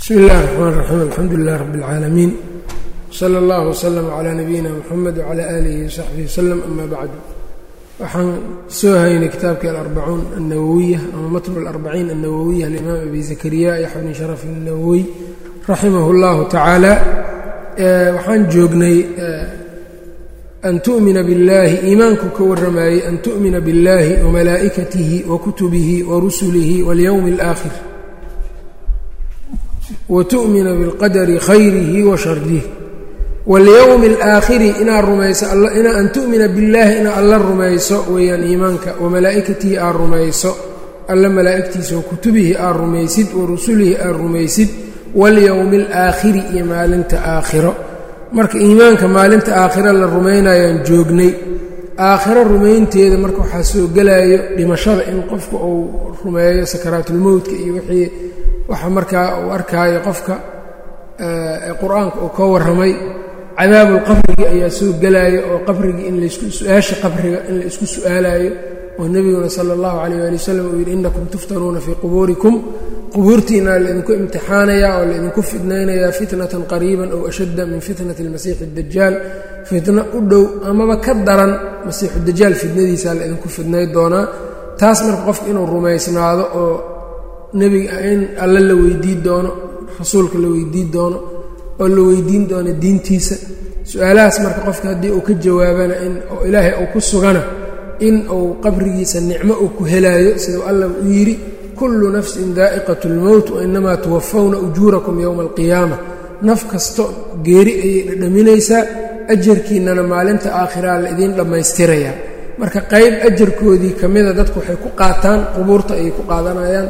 bsmi اllahi الرحmn الرaxيim alxamdu lilah rab اlcaalamiin slى اllah wslm عlى nabiyina mxamed wعlى alihi وsaxbihi wslm ama bacdu waxaan soo haynay kitaabkii alarbacuun الnawowiya ama matn اlarbaciin الnawowiya alimaam abi zakariya yaxya bni sharaf الnawowiy raximah اllahu tacaala waxaan joognay an tu'mina biاllahi iimaanku ka warramayey an tu'mina biاllahi wamalaa'ikatihi wakutubihi warusulihi wاlyowmi اlآakhir wtu'mina bilqadari khayrihi wa sharih walyowmi alaakhiri inaad rumayso an tu'mina billaahi inaad alla rumayso weeyaan iimaanka wamalaa'ikatihi aad rumayso alla malaa'igtiisa wa kutubihi aad rumaysid wa rusulihi aad rumaysid walyowmi alaakhiri iyo maalinta aakhiro marka iimaanka maalinta aakhiro la rumaynayaan joognay aakhiro rumaynteeda marka waxaa soo gelayo dhimashada in qofka uu rumeeyo sakaraatulmowtka iyo wixii waxa markaa uu arkaayo qofka qur'aanka uu ka warramay cadaabulqabrigi ayaa soo gelaayo oo qabrigii in laysku su'aasha qabriga in la isku su'aalayo oo nebiguna sala allahu calayh waali wasalam uu yidhi innakum tuftanuuna fii qubuurikum. Qubuurtiina laydinku imtixaanayaa oo laydinku fidnaynayaa fitnatan qariiban ow ashadda min fitnati almasiixi addajaal fitno u dhow amaba ka daran masiixu dajaal fitnadiisaa laydinku fidnay doonaa. Taas marka qofka inuu rumaysnaado oo nebiga in alle la weydii doono rasuulka la weydii doono oo la weydiin doono diintiisa. Su'aalahaas marka qofka haddii uu ka jawaabana in oo ilaahay uu ku sugana in uu qabrigiisa nicmo uu ku helaayo siduu alla u yidhi kullu nafsin daa'iqat اlmowt wainamaa tuwafawna ujuurakum yowma alqiyaama naf kasto geeri ayay dhadhaminaysaa ajarkiinnana maalinta aakhiraa la dhammaystirayaa. Marka qayb ajarkoodii ka mida dadku waxay ku qaataan qubuurta ayay ku qaadanayaan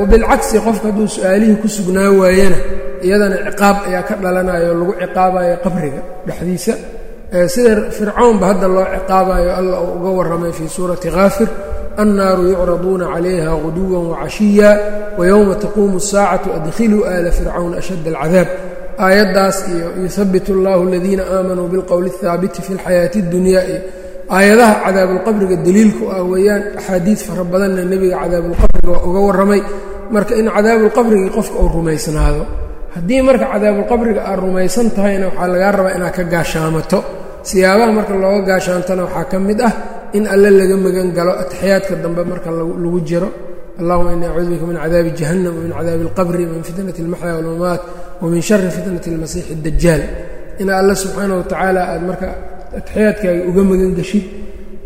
wabilcagsi qofka hadduu su-aalihii ku sugnaa waayana iyadana ciqaab ayaa ka dhalanaya oo lagu ciqaabayo qabriga dhexdiisa sida fircawnba hadda loo ciqaabayo alla uu uga warramay fii suurati kaafir annaaru yucraduuna calayha guduwan wacashiya wayowma taquumu asaacatu adkhiluu aala fircawna ashadda alcadaab aayaddaas iyo yuhabbit allahu aladiina aamanuu bilqowli اhaabiti fi اlxayaati اddunya iyo aayadaha cadaabulqabriga daliilku ah weeyaan axaadiid fara badanna nebiga cadaabulqabriga waa uga warramay. Marka in cadaabulqabrigii qofka uu rumaysnaado haddii marka cadaabulqabriga aad rumaysan tahayna waxaa lagaa rabaa inaad ka gaashaamato. Siyaabaha marka looga gaashaantana waxaa ka mid ah in alle laga magan galo ataxiyaadka dambe marka lagu jiro. Allahuma ini acuudu bika min cadaabi jahannam wamin cadaabi alqabri wamin fitnati almaxya walmamaat wamin shari fitnati almasiixi addajaal ina alle subxaana watacaala aad marka ataxiyaadkaaga uga magan geshid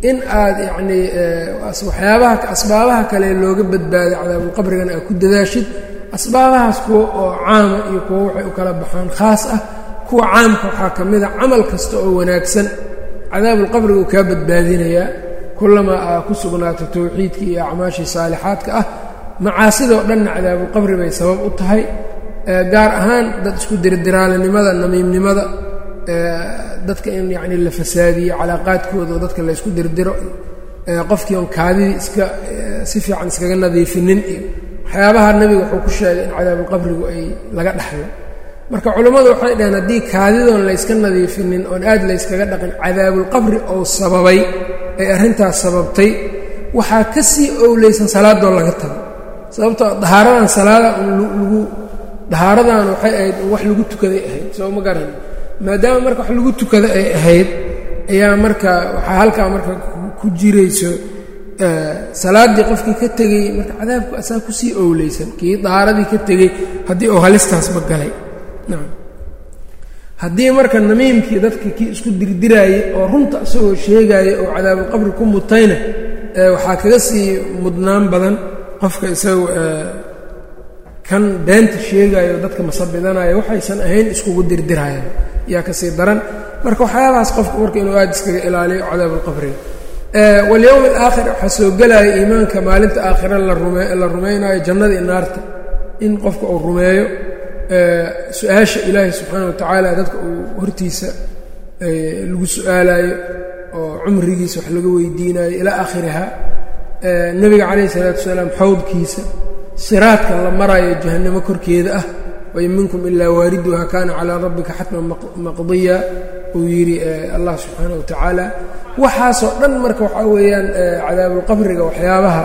in aad yacnii waxyaabaha asbaabaha kale looga badbaaday cadaabulqabrigana aad ku dadaashid. Asbaabahaas kuwa oo caama iyo kuwa waxay u kala baxaan khaas ah. Kuwa caamka waxaa ka mid a camal kasta oo wanaagsan. Cadaabulqabriga uu kaa badbaadinayaa. Kullamaa aa ku sugnaato towxiidka iyo acmaashii saalixaadka ah. Macaasidoo dhanna cadaabulqabri bay sabab u tahay. Gaar ahaan dad isku dirdiraalinimada namiimnimada dadka in yacni la fasaadiyo calaaqaadkooda oo dadka laysku dirdiro qofkii oon kaadidii iska si fiican iskaga nadiifinin iyo waxyaabaha nebiga wuxuu ku sheegay in cadaabulqabrigu ay laga dhaxlo. Marka culammadu waxay dhaheen haddii kaadidoon layska nadiifinin oon aad layskaga dhaqin cadaabulqabri ou sababay ay arrintaas sababtay waxaa ka sii owleysan salaadoo laga tago. Sababtoo dahaaradan salaada lagu dahaaradan waxay ahayd wax lagu tukaday ahayd soo ma garan maadaama marka wax lagu tukada ay ahayd ayaa marka waxaa halkaa marka ku jirayso salaaddii qofkii ka tegey marka cadaabku asaa ku sii owleysan kii dahaaradii ka tegey haddii uu halistaasba galay. Haddii marka namiimkii dadka kii isku dirdiraayey oo runta isagoo sheegaaya oo cadaabulqabri ku mutayna waxaa kaga sii mudnaan badan qofka isagu kan beenta sheegaayo dadka masabidanaya waxaysan ahayn iskugu dirdirayaan yaa ka sii daran. Marka waxyaabahaas qofku marka inuu aad iskaga ilaaliyo cadaabulqabriga walyowm alaakhir waxaa soo gelaya iimaanka maalinta aakhira la rumaynayo jannada iyo naarta. In qofka uu rumeeyo su'aasha ilaahay subxaana wa tacaala dadka uu hortiisa lagu su'aalayo oo cumrigiisa wax laga weydiinayo ilaa aakhiriha nebiga calayhi isalaatu wasalaam xawdkiisa siraadka la marayo jahannamo korkeeda ah wain minkum ilaa waariduha kaana calaa rabbika xatman maqdiya uu yidhi allah subxaana wa tacaala waxaasoo dhan marka waxaa weeyaan cadaabulqabriga waxyaabaha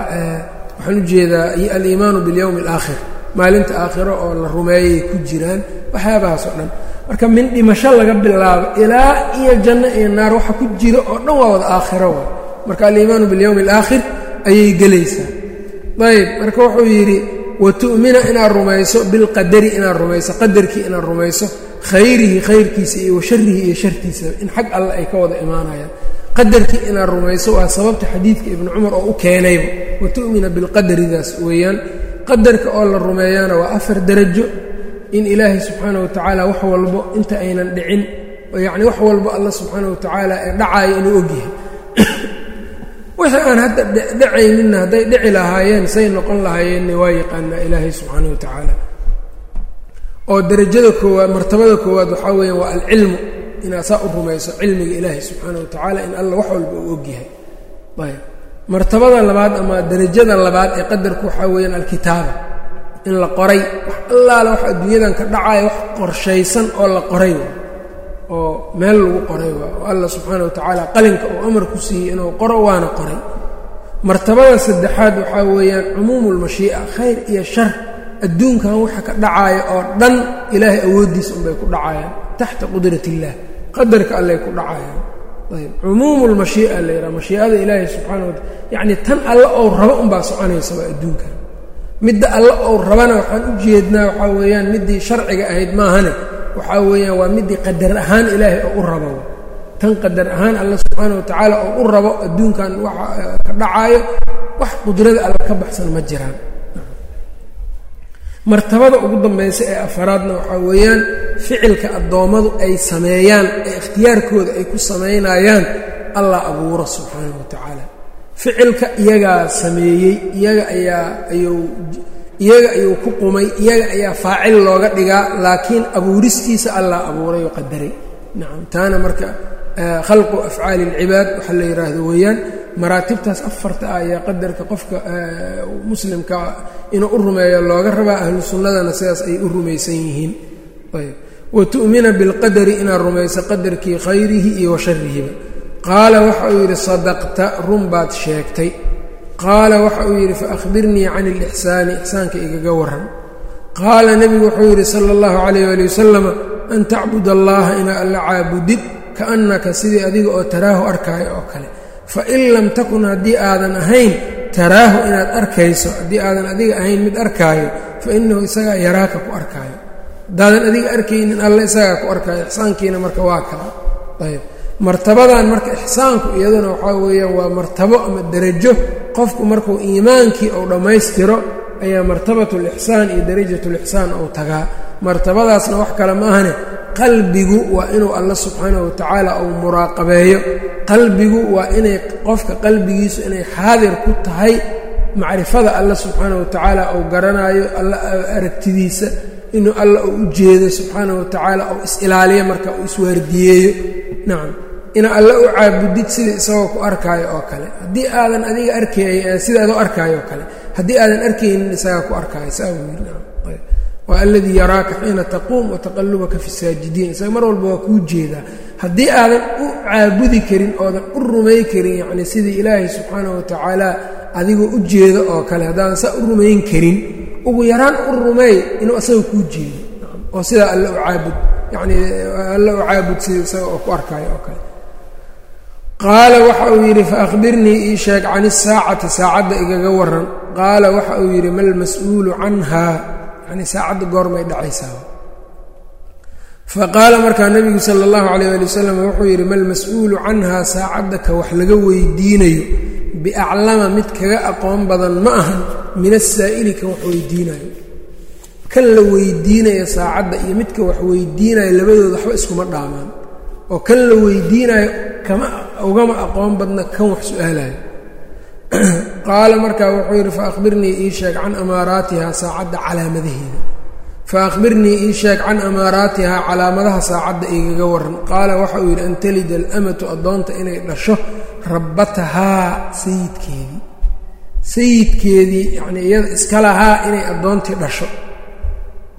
waxaan u jeedaa aliimaanu biاlyowmi اlaakhir maalinta aakhiro oo la rumeeyay ku jiraan waxyaabahaas oo dhan marka min dhimasho laga bilaabo ilaa iyo janno iyo naar waxa ku jira oo dhan waa wada aakhiro wa marka aliimaanu biاlyowmi اlaakhir ayay gelaysaa ayb marka wuxuu yidhi watu'mina inaad rumayso bilqadari inaad rumayso qadarkii inaad rumayso khayrihi khayrkiisa iyo washarihi iyo shartiisa in xag alle ay ka wada imaanayaan. Qadarkii inaad rumayso waa sababta xadiidka ibnu cumar oo u keenayba watu'mina bilqadaridaas weeyaan. Qadarka oo la rumeeyana waa afar darajo in ilaahay subxaana wa tacaala wax walbo inta aynan dhicin yacni wax walbo alla subxaana wa tacaala ee dhacaayo inuu ogyahay wixii aan hadda dhacayninna hadday dhici lahaayeen say noqon lahaayeenna waa yaqaanaa ilaahay subxaana wa tacaala. Oo darajada koowaad martabada koowaad waxaa weeyaan waa alcilmu inaad saa u rumayso cilmiga ilaahay subxaana wa tacaala in alla wax walba uu ogyahay. Ayb martabada labaad ama darajada labaad ee qadarku waxaa weeyaan alkitaaba in la qoray wax allaala wax adduunyadan ka dhacaya wax qorshaysan oo la qoray oo meel lagu qoray oo alla subxaana wa tacaala qalinka uu amar ku siiyey inuu qoro waana qoray. Martabada saddexaad waxaa weeyaan cumuumu lmashii'a khayr iyo shar. Adduunkan waxa ka dhacaaya oo dhan ilaahay awooddiisa unbay ku dhacayaan taxta qudrat illaah qadarka allay ku dhacayaan. Ayb cumuumu lmashii'a la yidhaha mashii'ada ilaahay subxaana wataala yacnii tan alle ou rabo unbaa soconaysa waa adduunkan midda alle ou rabana waxaan u jeednaa waxaa weeyaan middii sharciga ahayd maahane waxaa weeyaan waa middii qadar ahaan ilaahay oo u rabo. Tan qadar ahaan alle subxaana wa tacaala oo u rabo adduunkan waxa ka dhacaayo wax qudrada alle ka baxsan ma jiraan. Martabada ugu dambaysa ee afaraadna waxaa weeyaan ficilka addoommadu ay sameeyaan ee ikhtiyaarkooda ay ku samaynayaan allah abuuro subxaanahu wa tacaala ficilka iyagaa sameeyey iyaga ayaa ayuu iyaga ayuu ku qumay iyaga ayaa faacil looga dhigaa laakiin abuuristiisa allah abuuray oo qadaray. Nacam taana marka khalqu afcaali اlcibaad waxaa la yidhaahdo weeyaan maraatibtaas afarta ah ayaa qadarka qofka muslimka inuu u rumeeyo looga rabaa ahlu sunnadana sidaas ay u rumaysan yihiin. Ayb. Watu'mina bilqadari inaad rumayso qadarkii khayrihi iyo wa sharihiba qaala waxa uu yidhi sadaqta run baad sheegtay qaala waxa uu yidhi faahbirnii can ilixsaani ixsaanka igaga waran qaala nebigu wuxuu yidhi sala اllahu calayh ali wasalama an tacbud allaha inaa alla caabudid kaannaka sidii adiga oo taraahu arkaayo oo kale. Fain lam takun haddii aadan ahayn taraahu inaad arkayso haddii aadan adiga ahayn mid arkaayo fa innahu isagaa yaraaka ku arkaayo. Haddaadan adiga arkaynin alle isagaa ku arkaayo. Ixsaankiina marka waa kala. Ayb martabadan marka ixsaanku iyaduna waxaa weeyaan waa martabo ama derajo. Qofku markuu iimaankii uu dhammaystiro ayaa martabatu lixsaan iyo darajatu lixsaan uu tagaa. Martabadaasna wax kale ma ahane qalbigu waa inuu alla subxaanahu watacaala uu muraaqabeeyo. Qalbigu waa inay qofka qalbigiisu inay xaadir ku tahay macrifada alla subxaanahu watacaala uu garanaayo alla aragtidiisa inuu alla uu u jeedo subxaanahu watacaala uu is-ilaaliyo marka uu iswaardiyeeyo nacam ina alla u caabudid sida isagoo ku arkaayo oo kale. Haddii aadan adiga arkay sidaadoo arkaayo oo kale. Haddii aadan arkaynin isagaa ku arkaayo. Saa yidhi waa yaraaka xiina taquum wataqallubaka fi saajidiin. Isaga mar walba waa kuu jeedaa. Haddii aadan u caabudi karin oodan u rumay karin yacni sidii ilaahay subxaanahu watacaala adigoo u jeedo oo kale haddaadan saa u rumayn karin ugu yaraan u rumeey inuu asaga kuu jeedo. Oo sidaa alle u caabud yacni alle u caabud sida isaga oo ku arkaayo oo kale qaala waxa uu yidhi faahbirnii ii sheeg can isaacati saacadda igaga waran qaala waxa uu yidhi malmas-uulu canha? Yani saacadda goormay dhacaysaa. Faqaala markaa nebigu sala allahu calayh ali wasalam wuxuu yidhi malmas-uulu canhaa saacadda ka wax laga weydiinayo. Biaclama mid kaga aqoon badan ma ahan min asaa'ili kan wax weydiinayo kan la weydiinaya saacadda iyo midka wax weydiinayo labadooda waxba iskuma dhaamaan. Oo kan la weydiinayo kama ugama aqoon badna kan wax su'aalayo. Qaala markaa wuxuu yidhi faahbirnii ii sheeg can amaaraatiha saacadda calaamadaheeda. Faahbirnii ii sheeg can amaaraatihaa calaamadaha saacadda igaga waran qaala waxa uu yidhi an talida alamatu addoonta inay dhasho rabbatahaa sayidkeedii. Sayidkeedii yacnii iyada iska lahaa inay addoontii dhasho.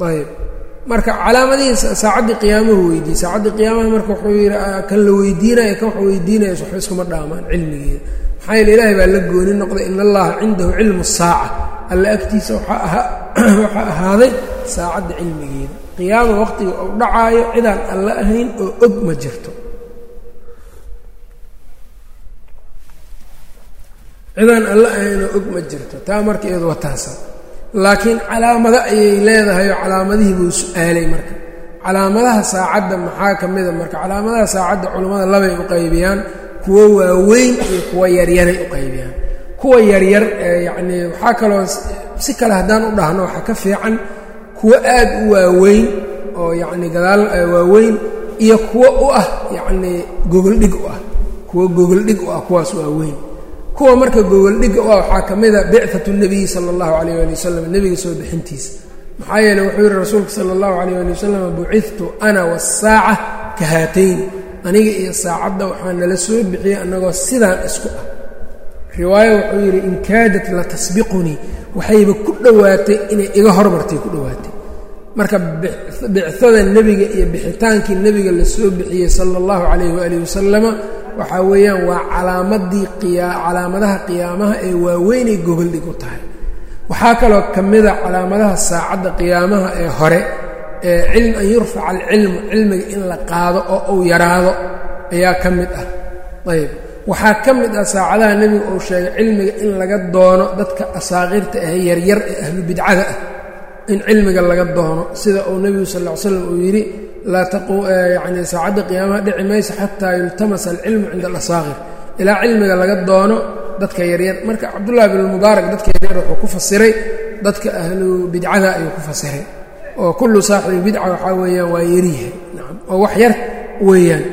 Ayb marka calaamadihii saacaddii qiyaamahu weydiiyey. Saacaddii qiyaamaha marka wuxuu yidhi kan la weydiinaya kan wax weydiinayas waxba iskuma dhaamaan cilmigeeda maxaa yeele ilaahay baa la gooni noqday in allaha cindahu cilmu saaca. Alla agtiisa waxaa ahaa waxaa ahaaday saacadda cilmigeeda. Qiyaama waqtiga uu dhacaayo cidaan alla ahayn oo og ma jirto. Cidaan alla ahayn oo og ma jirto. Taa marka iyadu wataasa laakiin calaamado ayay leedahay oo calaamadihii buu su'aalay marka. Calaamadaha saacadda maxaa ka mida marka? Calaamadaha saacadda culammada labay u qaybiyaan kuwo waaweyn iyo kuwo yaryaray u qaybiyaan. Kuwa yaryar yacnii waxaa kaloo si kale haddaan u dhahno waxaa ka fiican kuwo aad u waaweyn oo yacni gadaal waaweyn iyo kuwo u ah yacnii gogoldhig u ah. Kuwo gogoldhig u ah kuwaas waaweyn kuwa marka gogoldhigga u ah waxaa ka mida bicatu nebiyi sala allahu calayh ali wasalam nebiga soo bixintiisa. Maxaa yeele wuxuu yihi rasuulku sala allahu calayh ali wasalam bucidtu ana waasaaca ka haatayni aniga iyo saacadda waxaa nala soo bixiyey annagoo sidaan isku ah. Riwaayo wuxuu yidhi in kaadat la tasbiqunii waxayba ku dhowaatay inay iga hormartay ku dhowaatay. Marka bicada nebiga iyo bixitaankii nebiga la soo bixiyey sala allahu calayh waalihi wasalama waxaa weeyaan waa calaamadii calaamadaha qiyaamaha ee waaweynay gogoldhig u tahay. Waxaa kaloo ka mida calaamadaha saacadda qiyaamaha ee hore ee cilm an yurfaca alcilmu cilmiga in la qaado oo uu yaraado ayaa ka mid ah. Ayb waxaa ka mid ah saacadaha nebiga uu sheegay cilmiga in laga doono dadka asaaqirta ah yaryar ee ahlu bidcada ah in cilmiga laga doono sida uu nebigu sal ll ly slam uu yidhi yani saacadda qiyaamaha dhici mayso xataa yultamasa alcilmu cinda alasaaqir ilaa cilmiga laga doono dadka yaryar. Marka cabdullahi bn mubaarak dadka yaryar wuxuu ku fasiray dadka ahlu bidcada ayuu ku fasiray. Oo kullu saaxibi bidca waxaa weeyaan waa yaryahay nacam oo wax yar weeyaan.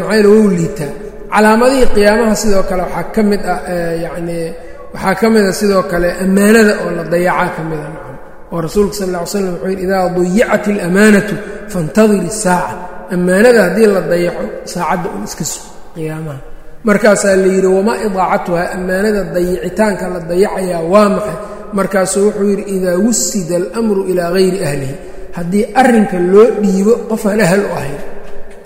Maxaa yele wou liitaa. Calaamadihii qiyaamaha sidoo kale waxaa ka mid ah yacnii waxaa ka mid a sidoo kale ammaanada oo la dayacaa ka mida nacam oo rasuulka sal lla ly slam wuxuu yidhi idaa dayicat alamaanatu faاntadir isaaca ammaanada haddii la dayaco saacadda un iska sug qiyaamaha. Markaasaa la yidhi wamaa idaacatuha ammaanada dayicitaanka la dayacayaa waa maxay? Markaasuu wuxuu yidhi idaa wusida almru ilaa hayri ahlihi. Haddii arrinka loo dhiibo qof aan ahal u ahayn.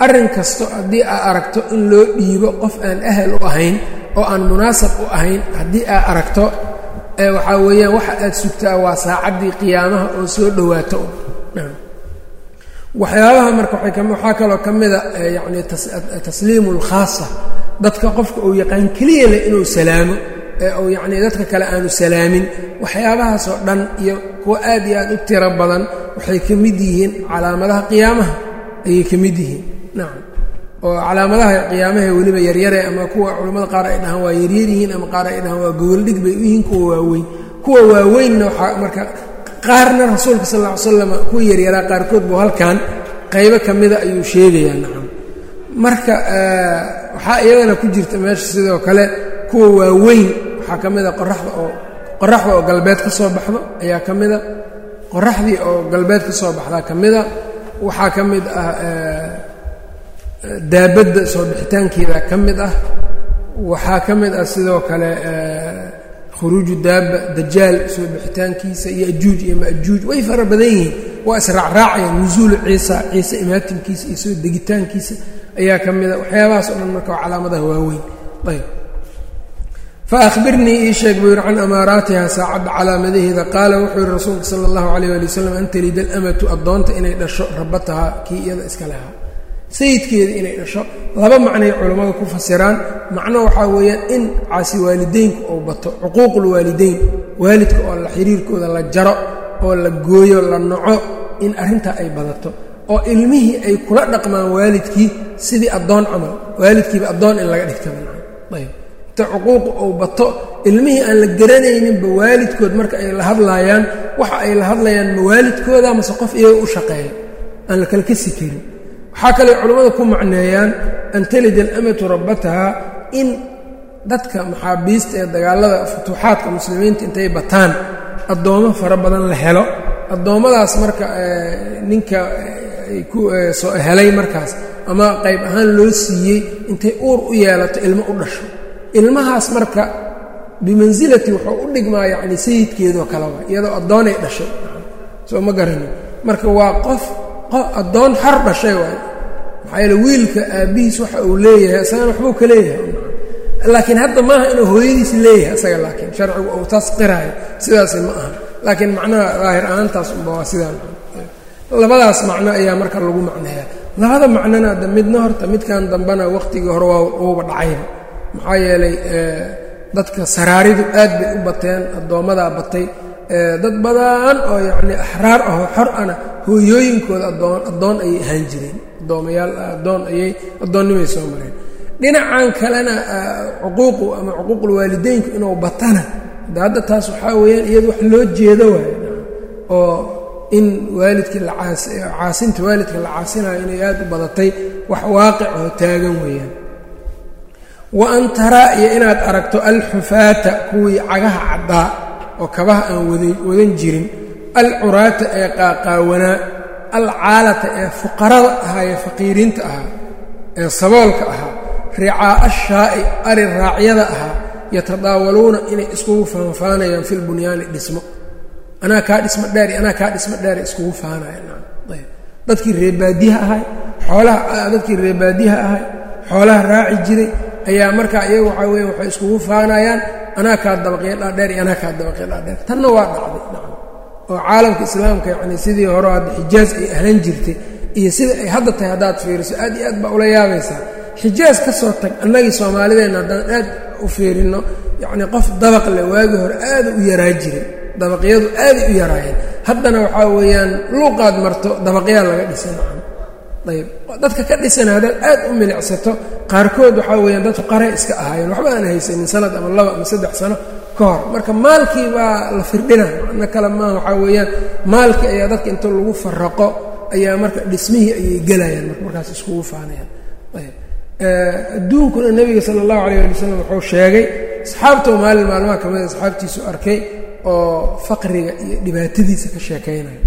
Arrin kasto haddii aa aragto in loo dhiibo qof aan ahal u ahayn oo aan munaasab u ahayn haddii aa aragto waxaa weeyaan waxa aad sugtaa waa saacaddii qiyaamaha oo soo dhowaato. Waxyaabaha marka waxaa kaloo ka mida yacni tasliimu اlkhaasa dadka qofka uu yaqaan keliya leh inuu salaamo ee uu yacnii dadka kale aanu salaamin. Waxyaabahaasoo dhan iyo kuwo aad iyo aad u tiro badan waxay ka mid yihiin calaamadaha qiyaamaha ayay ka mid yihiin. Nacam oo calaamadaha qiyaamaha weliba yaryare ama kuwa culammada qaar ay dhahaan waa yaryar yihiin ama qaar ay dhahaan waa gogoldhig bay u yihiin kuwa waaweyn. Kuwa waaweynna waxaa marka qaarna rasuulka sal ll ly slam kuwa yaryaraa qaarkood buu halkan qaybo ka mida ayuu sheegayaa nacam marka waxaa iyadana ku jirta meesha sidoo kale kuwa waaweyn waxaa ka mida qoraxda oo qoraxda oo galbeed ka soo baxdo ayaa ka mida. Qoraxdii oo galbeed ka soo baxdaa ka mida waxaa ka mid ah daabadda soo bixitaankeeda ka mid ah. Waxaa ka mid ah sidoo kale khuruuju daaba dajaal soo bixitaankiisa iyo ajuuj iyo maajuuj. Way fara badan yihiin. Waa israacraacayaan nusuulu ciisa ciise imaatinkiisa iyo soo degitaankiisa ayaa ka mida waxyaabahaas o dhan marka waa calaamadaha waaweyn. Ayb fa ahbirnii ii sheeg buu yidhi can amaaraatiha saacadda calaamadaheeda qaala wuxuu yidhi rasuulka sala allahu calayh ali wasalam an talida alamatu addoonta inay dhasho rabataha kii iyada iska lahaa sayidkeeda inay dhasho. Laba macnay culammadu ku fasiraan. Macno waxaa weeyaan in caasi waalideynku uu bato cuquuqulwaalideyn waalidka oo la xiriirkooda la jaro oo la gooyo la naco in arrintaa ay badato. Oo ilmihii ay kula dhaqmaan waalidkii sidii addoon camal. Waalidkiiba addoon in laga dhigtaba ayb. Inta cuquuqa uu bato ilmihii aan la garanayninba waalidkood marka ay la hadlaayaan waxa ay la hadlayaan ma waalidkooda mase qof iyaga u shaqeeya. Aan la kala kasi karin waxaa kale culammadu ku macneeyaan an talida alamatu rabbataha in dadka maxaabiista ee dagaalada futuuxaadka muslimiinta intay bataan. Addoommo fara badan la helo. Addoommadaas marka ninka ku soo helay markaas ama qayb ahaan loo siiyey intay uur u yeelato ilmo u dhasho. Ilmahaas marka bimansilati wuxuu u dhigmaa yacni sayidkeedoo kaleba iyadoo addoonay dhashay soo ma garanin marka waa qof addoon xor dhashay waay maxaa yeele wiilka aabbihiis waxa uu leeyahay isagana waxbuu ka leeyahay. Laakiin hadda maaha inuu hooyadiis leeyahay isaga laakiin sharcigu uu taas qiraayo sidaasi ma aha. Laakiin macnaha daahir ahaantaas unba waa sidaan. Labadaas macno ayaa marka lagu macneeyaa. Labada macnona ada midna horta midkan dambena waqtigii hore waa uuba dhacayba maxaa yeelay dadka saraaridu aad bay u bateen addoommadaa batay. Dad badan oo yacnii axraar ahoo xor ana hooyooyinkooda adoon addoon ayay ahaan jireen. Addoomayaal addoon ayay addoonnimay soo mareen. Dhinacan kalena cuquuqu ama cuquuqulwaalideynku inuu batana. De hadda taas waxaa weeyaan iyadu wax loo jeedo waayo oo in waalidkii lacaasinta waalidka la caasinayo inay aad u badatay wax waaqic oo taagan weeyaan. Wa an taraa iyo inaad aragto alxufaata kuwii cagaha caddaa oo kabaha aan wadan jirin alcuraata ee qaaqaawanaa alcaalata ee fuqarada ahaa ee faqiiriinta ahaa ee saboolka ahaa ricaa'a shaa'i ari raacyada ahaa yatadaawaluuna inay iskugu faanfaanayaan fi lbunyaani dhismo. Anaa kaa dhismo dheer iyo anaa kaa dhismo dheer iskugu faanayaan dadkii reebaadiyaha ahay xoolaha dadkii reebaadiyaha ahay xoolaha raaci jiray ayaa markaa iyaga waxaa weya waxay iskugu faanayaan anaa kaa dabaqyo dhaadheer iyo anaa kaa dabaqyo dhaadheer. Tanna waa dhacday oo caalamka islaamka yacni sidii hore hadda xijaaj ay ahaan jirtay iyo sida ay hadda tahay haddaad fiiriso aad iyo aad baa ula yaabaysaa. Xijaaj ka soo tag annagii soomaalideenna haddaan aad u fiirinno yacnii qof dabaq leh waagii hore aada u yaraa jiray dabaqyadu aaday u yaraayeen. Haddana waxaa weeyaan luuqaad marto dabaqyaa laga dhisay nacam ayb dadka ka dhisana haddaad aad u milicsato qaarkood waxaa weeyaan dad fuqare iska ahaayeen waxba haysanin sanad ama laba ama saddex sano ka hor. Marka maalkii baa la firdhina. Macno kale maaha waxaa weeyaan maalkii ayaa dadka inta lagu faraqo ayaa marka dhismihii ayay gelayaan marka markaas iskugu faanayaan. Ayb. Adduunkuna nebiga sala allahu calayh ali wasalam wuxuu sheegay asxaabtoo maalin maalmaha ka mida asxaabtiisu arkay oo faqriga iyo dhibaatadiisa ka sheekaynayo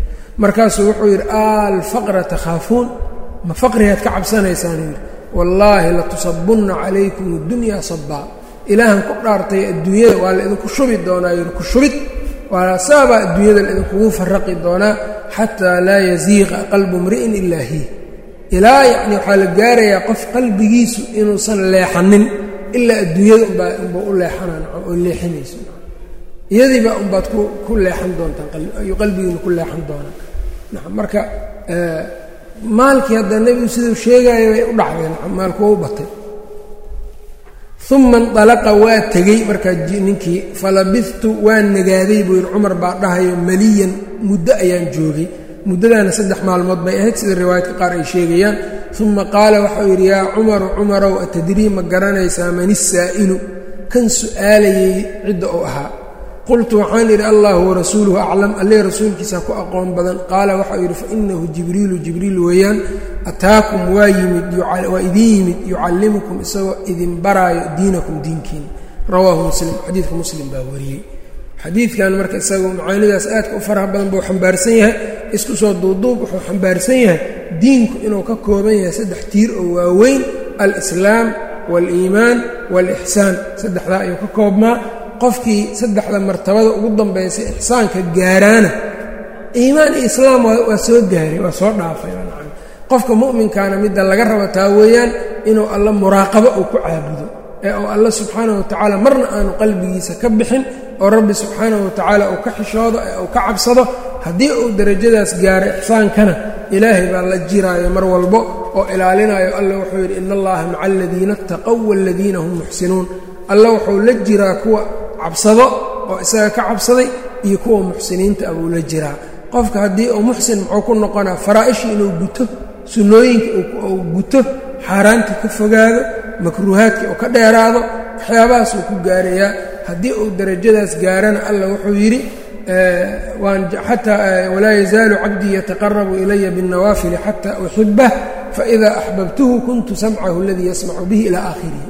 markaasuu wuxuu yidhi alfaqra takhaafuun ma faqrigaad ka cabsanaysaan yidhi. Wallaahi latusabunna calaykum اddunya sabaa ilaahan ku dhaartay adduunyada waa la idinku shubi doonaa yidhi ku shubid. Waa saabaa adduunyada idinkugu faraqi doonaa xataa laa yaziiqa qalbu mri'in ilaa hi ilaa yacni waxaa la gaarayaa qof qalbigiisu inuusan leexanin ilaa adduunyada umbaa unba u leexanaa nacam oo leexinayso. Iyadiiba unbaad ku leexan doontaan ayuu qalbigiina ku leexan doonaa. Nacam marka maalkii hadda nebigu siduu sheegaayo bay u dhacdeen maalku waa u batay uma indalaqa waa tegey. Markaa ninkii falabihtu waa nagaaday buu yidhi cumar baa dhahayo maliyan muddo ayaan joogay. Muddadaana saddex maalmood bay ahayd sida riwaayadka qaar ay sheegayaan. Uma qaala waxau yidhi yaa cumaru cumarow atadrii ma garanaysaa man isaa'ilu kan su'aalayay cidda uu ahaa qultu waxaan idhi allahu warasuuluhu aclam. Alleh rasuulkiisa ku aqoon badan qaala waxau yidhi fainahu jibriilu jibriil weeyaan ataakum waa yimid waa idin yimid yucallimukum isagoo idin baraayo diinakum diinkiina rawaahu muslim xadiidka muslim baa wariyey. Xadiidkan marka isagoo macaanidaas aadka u faraha badan buu xambaarsan yahay isku soo duuduub wuxuu xambaarsan yahay diinku inuu ka kooban yahay saddex tiir oo waaweyn alislaam waaliimaan waalixsaan saddexdaa ayuu ka koobmaa qofkii saddexda martabada ugu dambaysa ixsaanka gaaraana iimaan iyo islaam waa soo gaaray waa soo dhaafay qofka mu'minkaana midda laga raba taa weeyaan inuu alla muraaqabo uu ku caabudo ee uu alla subxaanahu watacaala marna aanu qalbigiisa ka bixin oo rabbi subxaanahu watacaala uu ka xishoodo ee uu ka cabsado haddii uu derajadaas gaaro ixsaankana ilaahay baa la jiraayo mar walbo oo ilaalinayo alla wuxuu yidhi ina allaha maca aladiina ataqow waladiina hum muxsinuun. Alla wuxuu la jiraa kuwa cabsado oo isaga ka cabsaday iyo kuwa muxsiniinta ah buu la jiraa. Qofka haddii uu muxsin muxuu ku noqonaa faraa'ishii inuu guto sunnooyinka uu guto xaaraantii ka fogaado makruuhaadkii uu ka dheeraado waxyaabahaas uu ku gaarayaa haddii uu derajadaas gaarana alla wuxuu yidhi walaa yazaalu cabdii yataqarabu ilaya biاnnawaafili xata uxibah faإida axbabtuhu kuntu samcahu aladii yasmacu bihi ilaa aakhirihi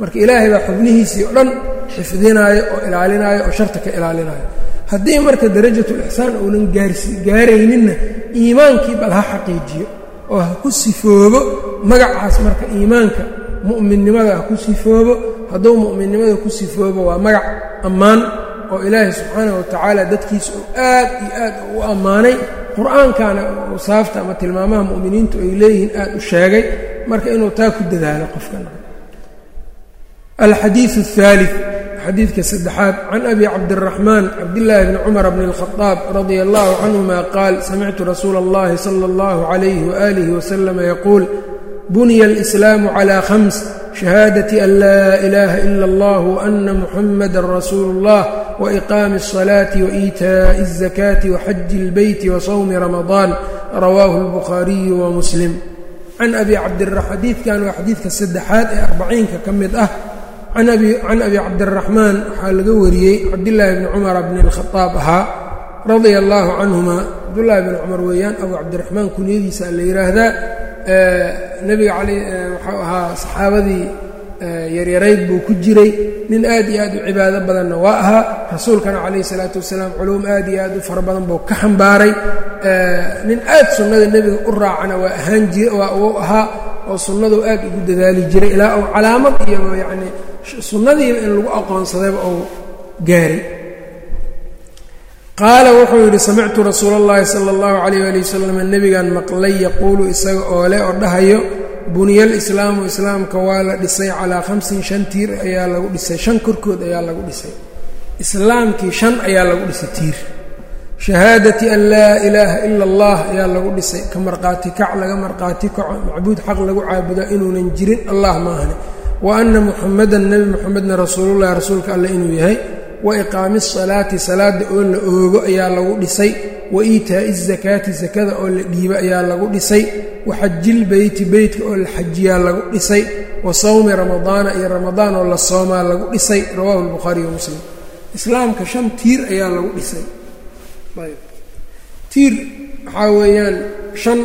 marka ilaahay baa xubnihiisii o dhan xifdinaayo oo ilaalinaayo oo sharta ka ilaalinaayo. Haddii marka darajatulixsaan uunan gaarayninna iimaankii bal ha xaqiijiyo oo ha ku sifoobo magacaas marka iimaanka mu'minnimada ha ku sifoobo hadduu mu'minnimada ku sifoobo waa magac ammaan oo ilaahay subxaanah watacaala dadkiisa uu aad iyo aad u ammaanay. Qur'aankana usaafta ama tilmaamaha mu'miniintu ay leeyihiin aad u sheegay. Marka inuu taa ku dadaalo qofkan alxadiiu اhaali xadiidka saddexaad can abi cabdiraxmaan cabdillaahi bni cumar bni اlkhadaab radia allahu canhuma qaal samictu rasuula اllahi sala اllahu calayhi waaalihi wasalama yaquul buniya alislaamu calaa khams shahaadati an laa ilaaha ila allah waana muxamadan rasuulu اllah waiqaami الصalaati waإiitaaءi الzakaati waxaji اlbeyti wasawmi ramadaan rawaahu اlbukhaariyu wa muslim can abi cabdira xadiidkan waa xadiidka saddexaad ee arbaciinka ka mid ah can abi cabdiraxmaan waxaa laga wariyey cabdillaahi bni cumara bni اlkhadaab ahaa radia allaahu canhuma cabdullaahi bni cumar weeyaan abu cabdiraxmaan kunyadiisa la yidhaahdaa nebiga waxau ahaa saxaabadii yaryarayd buu ku jiray. Nin aad iyo aad u cibaado badanna waa ahaa. Rasuulkana calayhi salaatu wasalaam culuum aad iyo aad u fara badan buu ka xambaaray. Nin aad sunnada nebiga u raacana waa ahaan jir waa uu ahaa oo sunnadu aad ugu dadaali jiray ilaa uu calaamad iyo yacni sunnadiiba in lagu aqoonsadayba uu gaaray qaala wuxuu yidhi samictu rasuula اllahi sala اllahu calayh ali wasalam nebigan maqlay yaquulu isaga oo le oo dhahayo buniya alislaamu islaamka waa la dhisay calaa khamsin shan tiir ayaa lagu dhisay shan korkood ayaa lagu dhisay islaamkii shan ayaa lagu dhisay tiir shahaadati an laa ilaaha ila allah ayaa lagu dhisay ka marqaati kac laga marqaati kaco macbuud xaq lagu caabudaa inuunan jirin allah maahane wa anna muxamadan nebi muxamedna rasuulullahi rasuulka alle inuu yahay wa iqaami asalaati salaada oo la oogo ayaa lagu dhisay wa iitaa'i azakaati sakada oo la dhiibo ayaa lagu dhisay wa xajilbeyti beytka oo la xajiyaa lagu dhisay wa sawmi ramadaana iyo ramadaan oo la soomaa lagu dhisay rawaahu albukhaariy wa muslim. Islaamka shan tiir ayaa lagu dhisay. Tiir waxaa weeyaan shan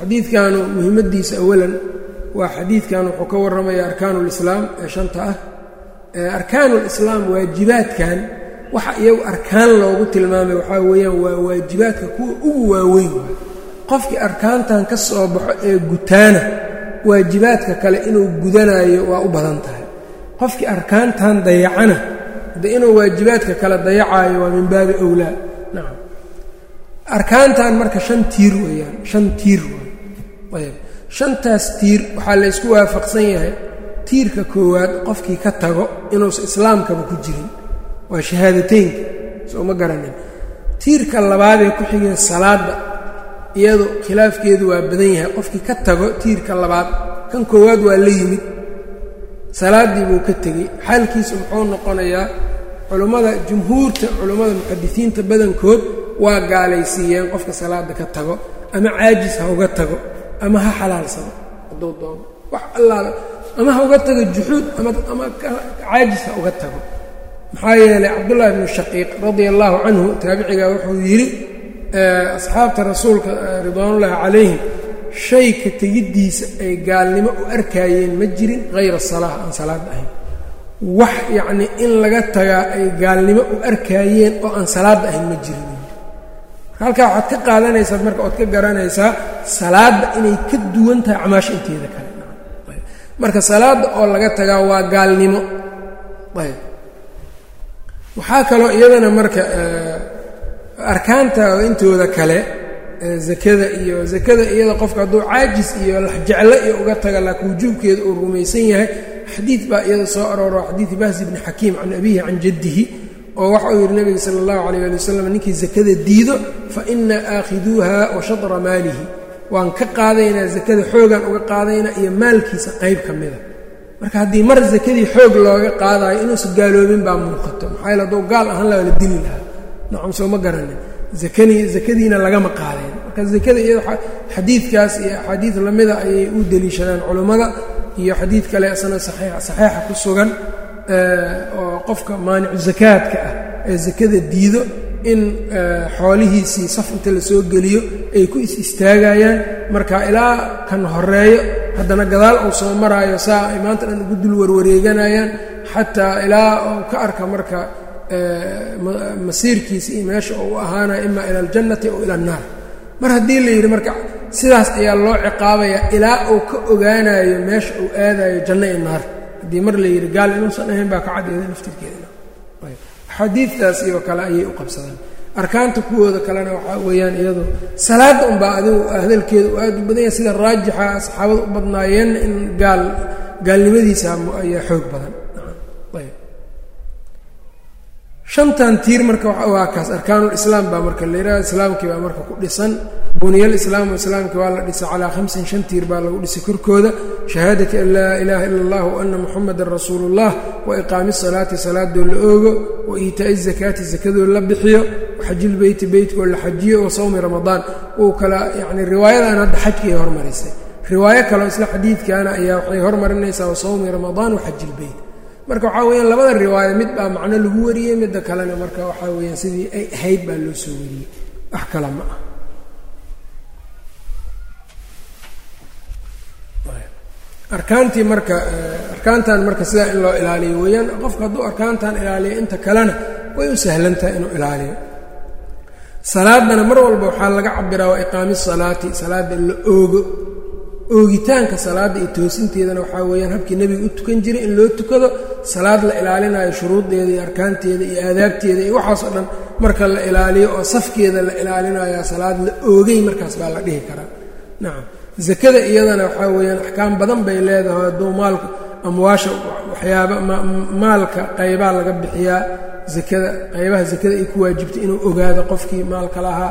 xadiidkanu muhimaddiisa awalan waa xadiidkan wuxuu ka warramaya arkaanu lislaam ee shanta ah. Arkaanu lislaam waajibaadkan waxa iyagu arkaan loogu tilmaamay waxaa weeyaan waa waajibaadka kuwa ugu waaweyn. Qofkii arkaantan ka soo baxo ee gutaana waajibaadka kale inuu gudanayo waa u badan tahay. Qofkii arkaantan dayacana de inuu waajibaadka kale dayacaayo waa min baabi owlaa nacam arkaantan marka shan tiir weeyaan shan tiir ayb shantaas tiir waxaa la ysku waafaqsan yahay. Tiirka koowaad qofkii ka tago inuusan islaamkaba ku jirin waa shahaadateynka soo ma garanin. Tiirka labaadee ku xigee salaadda iyadu khilaafkeedu waa badan yahay. Qofkii ka tago tiirka labaad kan koowaad waa la yimid. Salaaddii buu ka tegey. Xaalkiisu muxuu noqonayaa culummada jumhuurta culummada muxadisiinta badankood waa gaalaysiiyeen qofka salaadda ka tago ama caajis ha uga tago ama ha xalaalsado. Hadduu doono. Wax allaala ama ha uga tago juxuud ama caajis ha uga tago. Maxaa yeelay cabdullaahi bnu shaqiiq radia allaahu canhu taabiciga wuxuu yidhi asxaabta rasuulka ridwaanullaahi calayhim shay ka tegiddiisa ay gaalnimo u arkaayeen ma jirin hayra salaa aan salaadda ahayn. Wax yacnii in laga tagaa ay gaalnimo u arkaayeen oo aan salaadda ahayn ma jirin halkaa waxaad ka qaadanaysaa marka ood ka garanaysaa salaadda inay ka duwan tahay acmaasha inteeda kale. Marka salaadda oo laga tagaa waa gaalnimo. Ayb. Waxaa kaloo iyadana marka arkaanta intooda kale zakada iyo zakada iyada qofka hadduu caajis iyo laxjeclo iyo uga taga laakiin wujuubkeeda uu rumaysan yahay xadiid baa iyada soo arooro xadiidi bahsi bni xakiim can abihi can jaddihi oo waxa uu yidhi nebiga sala allahu calayh ali wasalam ninkii sakada diido fa ina aakhiduuha wa shadra maalihi. Waan ka qaadaynaa sakada xoogaan uga qaadaynaa iyo maalkiisa qayb ka mida marka haddii mar sakadii xoog looga qaadayo inuusan gaaloobin baa muuqato. Maxaa yaele hadduu gaal ahaan laha la dili lahaa. Nacam soo garanin. Akanii sakadiina lagama qaadayn. Marka sakada iyado xadiidkaas iyo axaadiid lamida ayay u deliishadaan culummada iyo xadiid kale isna saxiixa ku sugan oo qofka maanicu sakaadka ah ee sakada diido in xoolihiisii saf inta la soo geliyo ay ku is istaagayaan. Marka ilaa kan horeeyo haddana gadaal uu soo maraayo saa ay maanta dhan ugu dul warwareeganayaan xataa ilaa uu ka arka marka masiirkiisa iyo meesha uu u ahaanaya ima ila aljannati aw ila annaar. Mar haddii la yidhi marka sidaas ayaa loo ciqaabayaa ilaa uu ka ogaanayo meesha uu aadayo janno iyo naar haddii mar la yidhi gaal inuusan ahayn baa ka caddeeda laftirkeeda xadiidtaas iyo kale ayay u qabsadaan. Arkaanta kuwooda kalena waxaa weeyaan iyadu salaadda unbaa adigu hadalkeeda u aad u badan yahay sida raajixa saxaabada u badnaayeenna in gaal gaalnimadiisa ayaa xoog badan ayb shantan tiir marka waa kaas arkaanulislaam baa marka la yidhaha islaamkii baa marka ku dhisan. Buniyal islaamkii waa la dhisay calaa hamsin shan tiir baa lagu dhisay korkooda. Shahaadati an laa ilaaha ila allah wa ana muxamadan rasuulullah wa iqaami salaati salaadoo la oogo wa iitaa'i zakaati sakadoo la bixiyo waxajilbeyti beytkoo la xajiyo wa sawmi ramadaan. Uu kala yacni riwaayadan hadda xajkii ay hormarisay. Riwaayo kaleo isla xadiidkaana ayaa waxay hormarinaysaa wa sawmi ramadaan wa xajilbeyt marka waxaa weyaan labada riwaaya mid baa macno lagu wariyey midda kalena marka waxaa weyaan sidii ay ahayd baa loo soo wariyey. Wax kale ma ah arkaantii marka arkaantan marka sidaa in loo ilaaliyo weeyaan qofka hadduu arkaantan ilaaliyo inta kalena way u sahlantahay inuu ilaaliyo. Salaadana mar walba waxaa laga cabiraa waa iqaami salaati salaada la oogo oogitaanka salaadda iyo toosinteedana waxaa weeyaan habkii nebiga u tukan jiray in loo tukado salaad la ilaalinayo shuruuddeeda iyo arkaanteeda iyo aadaabteeda iyo waxaasoo dhan marka la ilaaliyo oo safkeeda la ilaalinayo salaad la oogay markaas baa la dhihi karaa. Nacam zakada iyadana waxaa weeyaan axkaam badan bay leedahay hadduu maalku amwaasha waxyaaba maalka qaybaa laga bixiyaa zakada qaybaha zakada ay ku waajibtay inuu ogaado qofkii maalka lahaa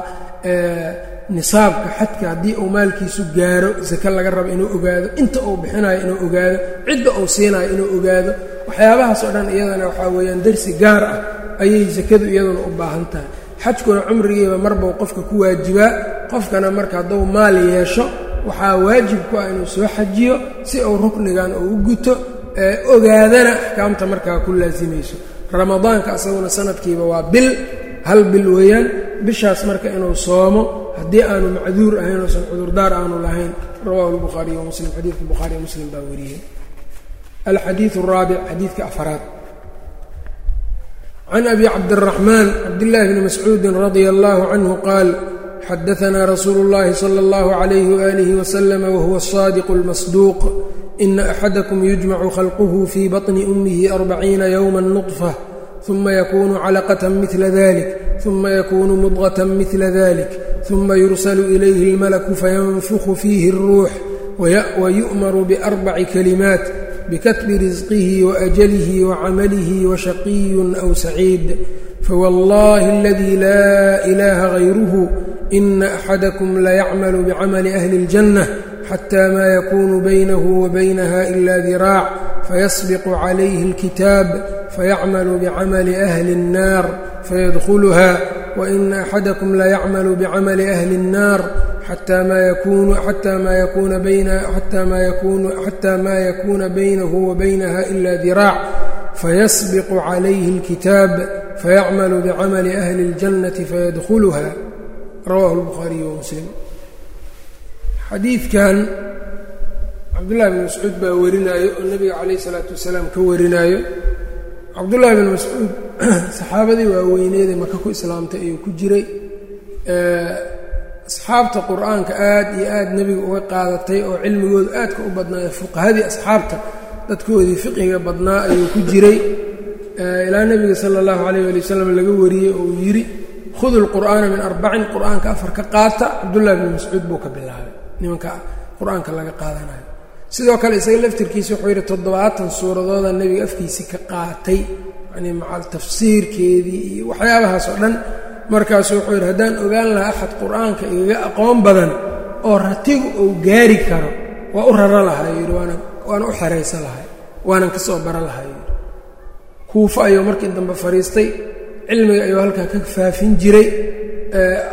nisaabka xadka haddii uu maalkiisu gaaro zake laga rabo inuu ogaado inta uu bixinayo inuu ogaado cidda uu siinayo inuu ogaado waxyaabahaas oo dhan iyadana waxaa weeyaan darsi gaar ah ayay sakadu iyaduna u baahan tahay. Xajkuna cumrigiiba marbau qofka ku waajibaa qofkana marka hadduu maal yeesho waxaa waajib ku ah inuu soo xajiyo si uu ruknigan uu u guto ogaadana axkaamta markaa ku laasimayso. Ramadaanka asaguna sanadkiiba waa bil hal bil weeyaan bishaas marka inuu soomo haddii aanu macduur ahayn oosan cudurdaar aanu lahayn rawahu lbukhaariy wamuslim xadiidka bukhaariy muslim baa wariyey alxadiidu araabic xadiidka afaraad can abi cabdiraxmaan cabdillaahi bni mascuudin radia allahu canhu qaal xadaanaa rasuulu اllahi salى اllahu عalayh waalih waslm wahuwa الصaadiq اlmasduuq ina axadakum yujmacu khalquhu fii baطni umihi arbaciina yowma nuطfة ثuma yakunu calaqaة mila dalik ثuma yakunu mudغaة mila dalik ثuma yursalu ilayhi اlmalaku fayanfukhu fiihi الruux wayu'maru biarbaci kalimaat bikatbi risqihi waajalihi wacamalihi washaqiy aw saciid fawallahi اladii laa ilaha غayruhu ina axadakum layacmalu bicamali ahli اljanة xatى ma yakunu baynahu wabaynaha ila diraac fayasbiqu calayhi اlkitaab fayacmalu bicamali ahli الnaar fayadkhuluha waina axadakum layacmalu bicamali ahli الnaar xatى ma yakuna baynahu wabaynaha ila diraac fayasbiqu calayhi اlkitaab fayacmalu bicamali ahli اljannati fayadkhuluha rawahu اlbukhaariyu wamuslim xadiidkan cabdullahi bn mascuud baa warinaayo oo nebiga calayh isalaatu wasalaam ka warinaayo cabdullaahi bn mascuud saxaabadii waaweyneedee maka ku islaamtay ayuu ku jiray. Asxaabta qur'aanka aad iyo aad nebiga uga qaadatay oo cilmigoodu aadka u badnaayo fuqahadii asxaabta dadkoodii fiqiga badnaa ayuu ku jiray. Ilaa nebiga sala allahu calayh ali wasalam laga wariyey oo uu yidhi khudu lqur'aana min arbacin qur'aanka afar ka qaata. Cabdullahi bn mascuud buu ka bilaabay nimanka qur'aanka laga qaadanayo sidoo kale isaga laftirkiisa wuxuu yidhi toddobaatan suuradooda nebiga afkiisii ka qaatay. Yani macal tafsiirkeedii iyo waxyaabahaas oo dhan. Markaasuu wuxuu yidhi haddaan ogaan lahaa axad qur'aanka igaga aqoon badan oo ratigu uu gaari karo waa u raro lahaa yidhi waana u xeraysan lahay waanan ka soo bara lahaa yidhi. Kuufo ayuu markii dambe fadhiistay cilmiga ayuu halkaa ka faafin jiray.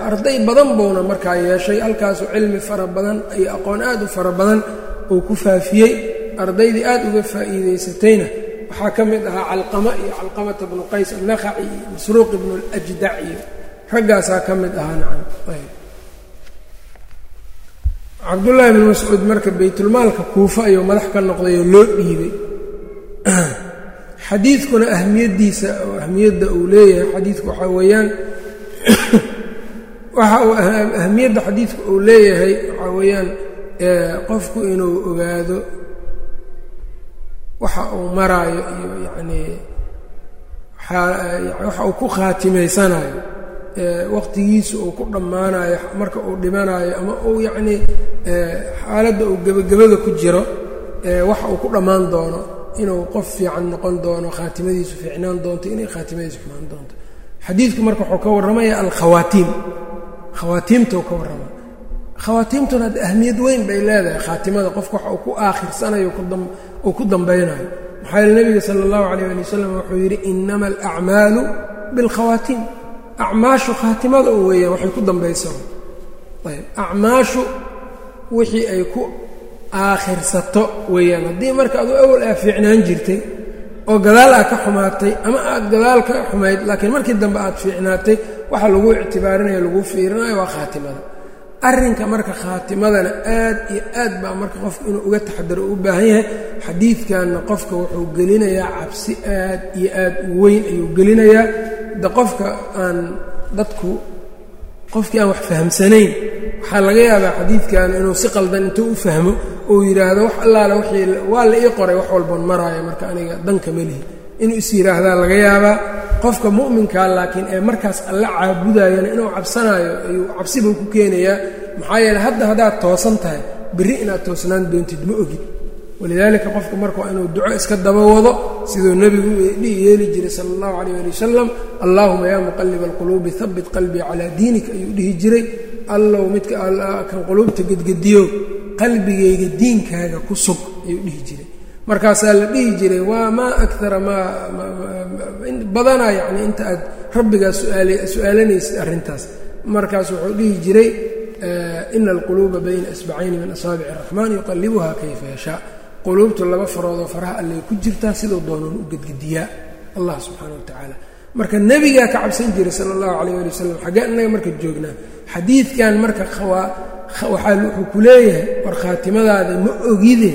Arday badan buuna markaa yeeshay halkaasuu cilmi fara badan iyo aqoon aad u fara badan uu ku faafiyey ardaydii aad uga faa'iidaysatayna. Waxaa ka mid ahaa calqama iyo calqamata bnu qays annakhaci iyo masruuq ibnu اljdac iyo raggaasaa ka mid ahaa nacam. Cabdullaahi bn mascuud marka baytulmaalka kuufo ayuu madax ka noqday oo loo dhiibay. Xadiidkuna ahmiyaddiisa oo ahmiyadda uu leeyahay xadiidku waxaa weeyaan waxa uu ahmiyadda xadiidku uu leeyahay waxaa weeyaan qofku inuu ogaado waxa uu maraayo iyo yacnii waxa uu ku khaatimaysanayo waqtigiisu uu ku dhammaanayo marka uu dhimanayo ama uu yacnii xaaladda uu gebagabada ku jiro waxa uu ku dhammaan doono inuu qof fiican noqon doono khaatimadiisu fiicnaan doonto inay khaatimadiisu xumaan doonto. Xadiidku marka wuxuu ka warramaya alkhawaatiim khawaatiimtou ka warrama khawaatiimtuna hadda ahmiyad weyn bay leedahay. Khaatimada qofka wax uu ku aakhirsanayo uu ku dambaynayo. Maxaa yeele nebiga sala allahu calayh ali wasalam wuxuu yidhi inama alacmaalu bilkhawaatiim acmaashu khaatimada u weeyaan waxay ku dambaysaa ayb acmaashu wixii ay ku aakhirsato weeyaan. Haddii marka aduu awal aa fiicnaan jirtay oo gadaal aad ka xumaatay ama aad gadaal ka xumayd laakiin markii dambe aad fiicnaatay waxa lagu ictibaarinaya lagu fiirinayo waa khaatimada arrinka marka khaatimadana aad iyo aad baa marka qofku inuu uga taxadaro u baahan yahay. Xadiidkanna qofka wuxuu gelinayaa cabsi aad iyo aad u weyn ayuu gelinayaa. De qofka aan dadku qofkii aan wax fahamsanayn waxaa laga yaabaa xadiidkan inuu si qaldan intuu u fahmo uu yidhaahdo wax allaala wixii waa la ii qoray wax walban maraayo marka aniga danka melihi inuu is yidhaahdaa laga yaabaa qofka mu'minkaa laakiin ee markaas alla caabudayana inuu cabsanaayo ayuu cabsibuu ku keenayaa. Maxaa yeele hadda haddaad toosan tahay berri inaad toosnaan doontid ma ogid walidaalika qofka marka inuu duco iska daba wado siduu nebigu dhihi yeeli jiray sala allahu calayh ali wasalam allaahuma yaa muqaliba alquluubi habbit qalbii calaa diinik ayuu dhihi jiray. Allow midka kan quluubta gedgediyo qalbigayga diinkaaga ku sug ayuu dhihi jiray markaasaa la dhihi jiray waa maa akara badanaa yacni inta aad rabbigaa su'aalanaysid arrintaas. Markaas wuxuu dhihi jiray ina alquluuba bayna asbacayni min asaabici araxmaan yuqalibuha kayfa yashaa. Quluubtu laba faroodoo faraha allay ku jirtaa siduu doonan u gedgediyaa allah subxaana wa marka nebigaa ka cabsan jiray sala allahu calayh ali wasalam xaggee innaga marka joognaa xadiidkan marka waxaa wuxuu ku leeyahay war khaatimadaada ma ogide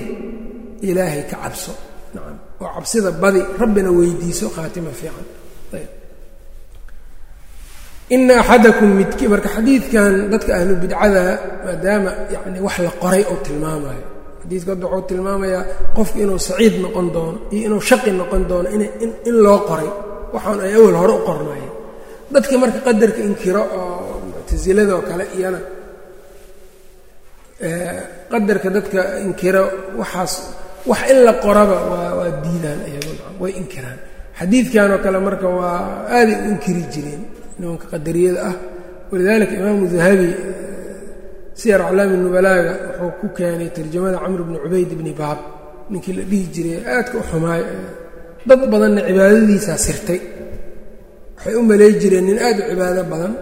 ilaahay ka cabso. Nacam oo cabsida badi rabbina weydiiso khaatima fiican. Ina axadakum midki marka xadiidkan dadka ahlu bidcada maadaama yacni wax la qoray oo tilmaamayo xadiidka hadda wuxuu tilmaamayaa qofku inuu saciid noqon doono iyo inuu shaqi noqon doono in loo qoray. Waxaan ay awal hore u qornaayeen dadka marka qadarka inkiro oo muctasiladoo kale iyana qadarka dadka inkiro waxaas wax in la qoraba waa diidaan way inkiraan. Xadiidkan oo kale marka waa aaday u inkiri jireen nimanka qadariyada ah. Walidaalika imaamu dahabi siyar aclaami nubalaaga wuxuu ku keenay tarjamada camr bni cubayd bni baab. Ninkii la dhihi jiray aadka u xumaayo dad badanna cibaadadiisaa sirtay. Waxay u malay jireen nin aad cibaado badan.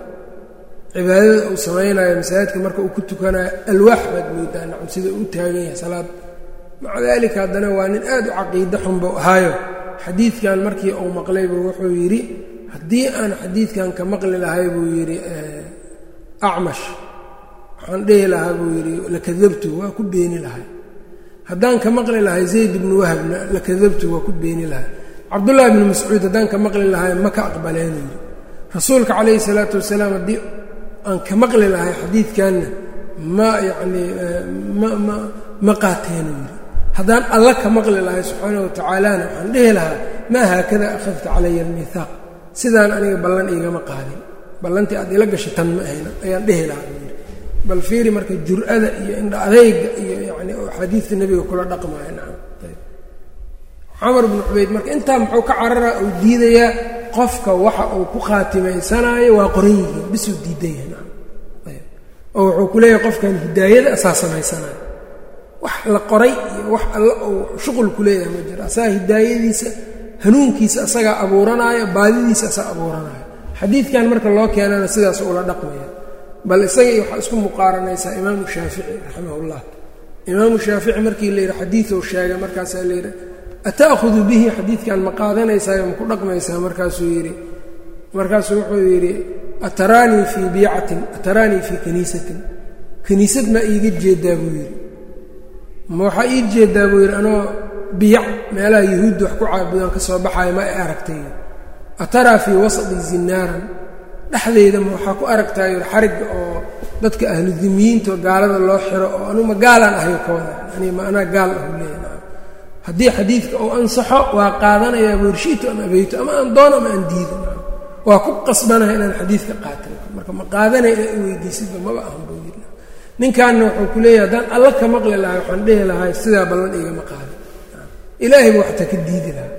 Cibaadada uu samaynayo masaajidka marka uu ku tukanayo alwaax baad moodaa nacam sida uu taagan yahay salaad maca daalika haddana waa nin aad u caqiide xun buu ahaayo. Xadiidkan markii uu maqlaybu wuxuu yidhi haddii aan xadiidkan ka maqli lahay buu yidhi acmash waxaan dhehi lahaa buu yidhi lakadabtu waa ku beeni lahay. Haddaan ka maqli lahay zayd ibnu wahabna lakadabtu waa ku beeni lahay. Cabdullaahi bnu mascuud haddaan ka maqli lahay ma ka aqbaleenuu yidhi. Rasuulka calayhi salaatu wasalaam haddii aan ka maqli lahay xadiidkanna ma yacnii ma ma qaateenuu yidhi haddaan alla ka maqli lahay subxaana wa tacaalana waxaan dhehi lahaa maa haakada akhadta calaya almiihaaq sidaan aniga ballan iigama qaadin ballantii aad ila gashay tan ma ahayna ayaan dhehi lahaa bal fiiri marka jur'ada iyo indha adeyga iyo yacni oo xadiidka nebiga kula dhaqmaayo nacam. Camar bnu cubayd marka intaa muxuu ka carara uu diidayaa qofka waxa uu ku khaatimaysanaayo waa qoran yihiin bisuu diidan yahay nacam oo wuxuu ku leeyahay qofkan hidaayada asaa wax la qoray iyo wax alla uu shuqul ku leeyahay ma jiro asaga hidaayadiisa hanuunkiisa asagaa abuuranaayo baadidiisa asaa abuuranaayo xadiidkan marka loo keenana sidaas ula dhaqmaya. Bal isagii waxaa isku muqaaranaysaa imaamu shaafici raximahullah. Imaamu shaafici markii la yidhi xadiiou sheegay markaasaa la yidhi ata'hudu bihi? Xadiidkan ma qaadanaysaayo ma ku dhaqmaysaa? Markaasuu yidhi markaasuu wuxuu yidhi ataraanii fii biicatin ataraanii fii kaniisatin. Kaniisad maa iiga jeedaa buu yidhi ma waxaa ii jeedaa buu yidhi anoo biyac meelaha yahuudda wax ku caabudaan ka soo baxayo ma ay aragtay. Ataraa fii wasadi zinaaran dhexdeeda ma waxaa ku aragtaa yidhi xarigga oo dadka ahlu dimiyiintaoo gaalada loo xiro oo anuma gaalaan ahayo ka wada yani ma anaa gaal ahu leeya haddii xadiidka uu ansaxo waa qaadanayaa wershiito ama abeyto ama aan doono ama aan diido. Waa ku qasbanaha inaan xadiidka qaatan marka ma qaadanaya inaa i weydiisidba maba ahan buu yidhi ninkaanna wuxuu ku leeyahay haddaan alla ka maqli lahay waxaan dhehi lahay sidaa ballan igama qaadin ilaahay buu xataa ka diidi lahaa.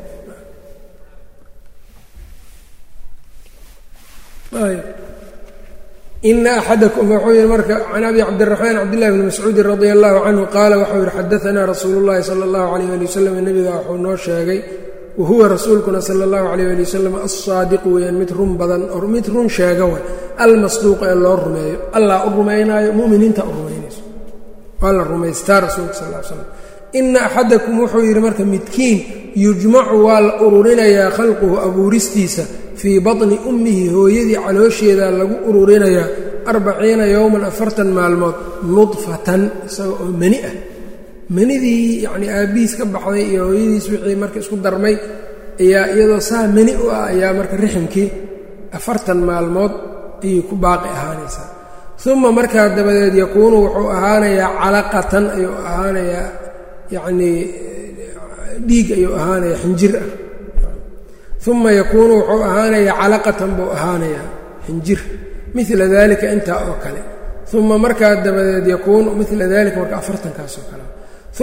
Ina axadakum wuxuu yihi marka can abi cabdiraxmaan cabdillahi bni mascuudin radia allahu canhu qaala waxau yihi xadaanaa rasuulu llahi sala allahu alayh ali wasalam nebiga wuxuu noo sheegay wahuwa rasuulkuna sala allahu alayh ali wasalam alsaadiqu weyaan mid run badan mid run sheega way almasduuqa ee loo rumeeyo allah u rumaynaayo muminiinta u rumaynayso waa la rumaystaa rasuulka sal l slam ina axadakum wuxuu yidhi marka midkiin yujmacu waa la ururinayaa khalquhu abuuristiisa fii batni ummihi hooyadii caloosheeda lagu ururinayaa arbaciina yowman afartan maalmood nudfatan isaga oo mani ah manidii yacnii aabbihiis ka baxday iyo hooyadiis wixii marka isku darmay ayaa iyadoo saa mani u ah ayaa marka riximkii afartan maalmood ayay ku baaqi ahaanaysaa. Uma markaa dabadeed yakuunu wuxuu ahaanayaa calaqatan ayuu ahaanayaa yacnii dhiig ayuu ahaanayaa xinjir ah. Uma yakuunu wuxuu ahaanayaa calaqatan buu ahaanayaa xinjir mila dalika intaa oo kale. Uma markaa dabadeed yakuunu mila dalika marka afartankaas oo kale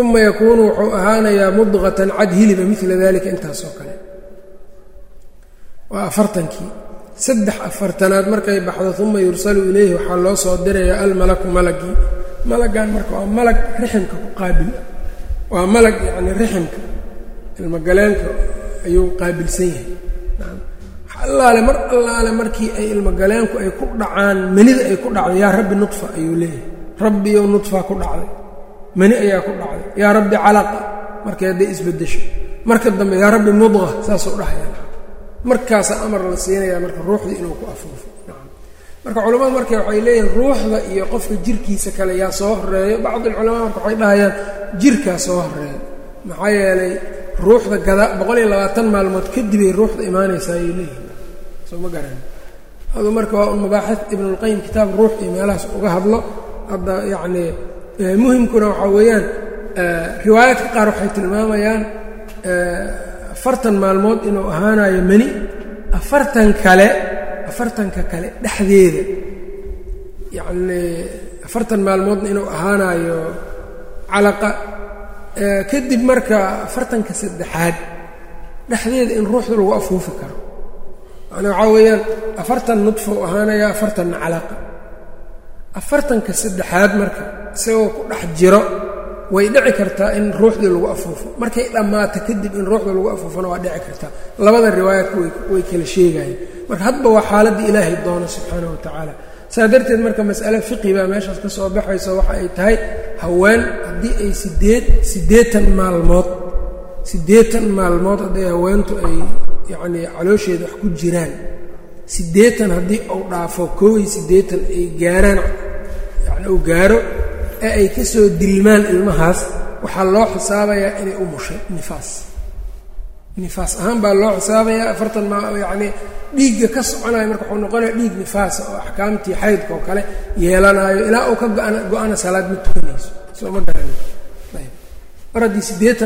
uma yakuunu wuxuu ahaanayaa mudqatan cad hiliba mila dalika intaasoo kale waa afartankii saddex afartanaad markay baxdo uma yursalu ilayhi waxaa loo soo dirayaa almalaku malagii malagan marka waa malag riximka ku qaabil waa malag yacnii riximka ilmogaleenka ayuu qaabilsan yahay allaale mar allaale markii ay ilmogaleenku ay ku dhacaan manida ay ku dhacday yaa rabbi nudfa ayuu leeyahay rabbiyow nudfa ku dhacday mani ayaa ku dhacday yaa rabbi calaqa markay hadday isbedesho marka dambe yaa rabbi mudqa saasuu dhahaya. Markaasaa amar la siinayaa marka ruuxdii inuu ku afuufo. Marka culamadu marka waxay leeyihiin ruuxda iyo qofka jirkiisa kale yaa soo horeeyo bacdi alculamaa marka waxay dhahayaan jirkaa soo horeeyo maxaa yeelay ruuxda gada boqol iyo labaatan maalmood kadibay ruuxda imaanaysaa ayay leeyihiin. Soo ma garan. Adu marka waa un mabaaxid ibnulqayim kitaab ruux iyo meelahaas uga hadlo. Hadda yacnii muhimkuna waxaa weeyaan riwaayaadka qaar waxay tilmaamayaan afartan maalmood inuu ahaanayo mani afartan kale afartanka kale dhexdeeda. Yacnii afartan maalmoodna inuu ahaanayo calaqa kadib marka afartanka saddexaad dhexdeeda in ruuxda lagu afuufi karo. Macnaa waxaa weeyaan afartan nudfa u ahaanaya afartanna calaqa. Afartanka saddexaad marka isagoo ku dhex jiro way dhici kartaa in ruuxdii lagu afuufo. Markay dhammaato kadib in ruuxda lagu afuufona waa dhici kartaa. Labada riwaayaadka way kala sheegayeen. Marka hadba waa xaaladdii ilaahay doono subxaana wa tacaala. Saa darteed marka mas'ale fiqi baa meeshaas ka soo baxayso waxa ay tahay haween. Haddii ay sideed siddeetan maalmood siddeetan maalmood hadday haweentu ay yacnii caloosheeda wax ku jiraan siddeetan haddii uu dhaafo koob iyo siddeetan ay gaaraan yacni uu gaaro ee ay ka soo dilmaan ilmahaas waxaa loo xisaabayaa inay u mushay nifaas. Nifaas ahaan baa loo xisaabayaa afartan ma dhiigga ka soconaya marka wuxuu noqonaya dhiig nifaasa oo axkaamtii xaydka oo kale yeelanaayo ilaa uu ka go-ana salaad ma tukanayso. Soo ma garanin ayb. Mar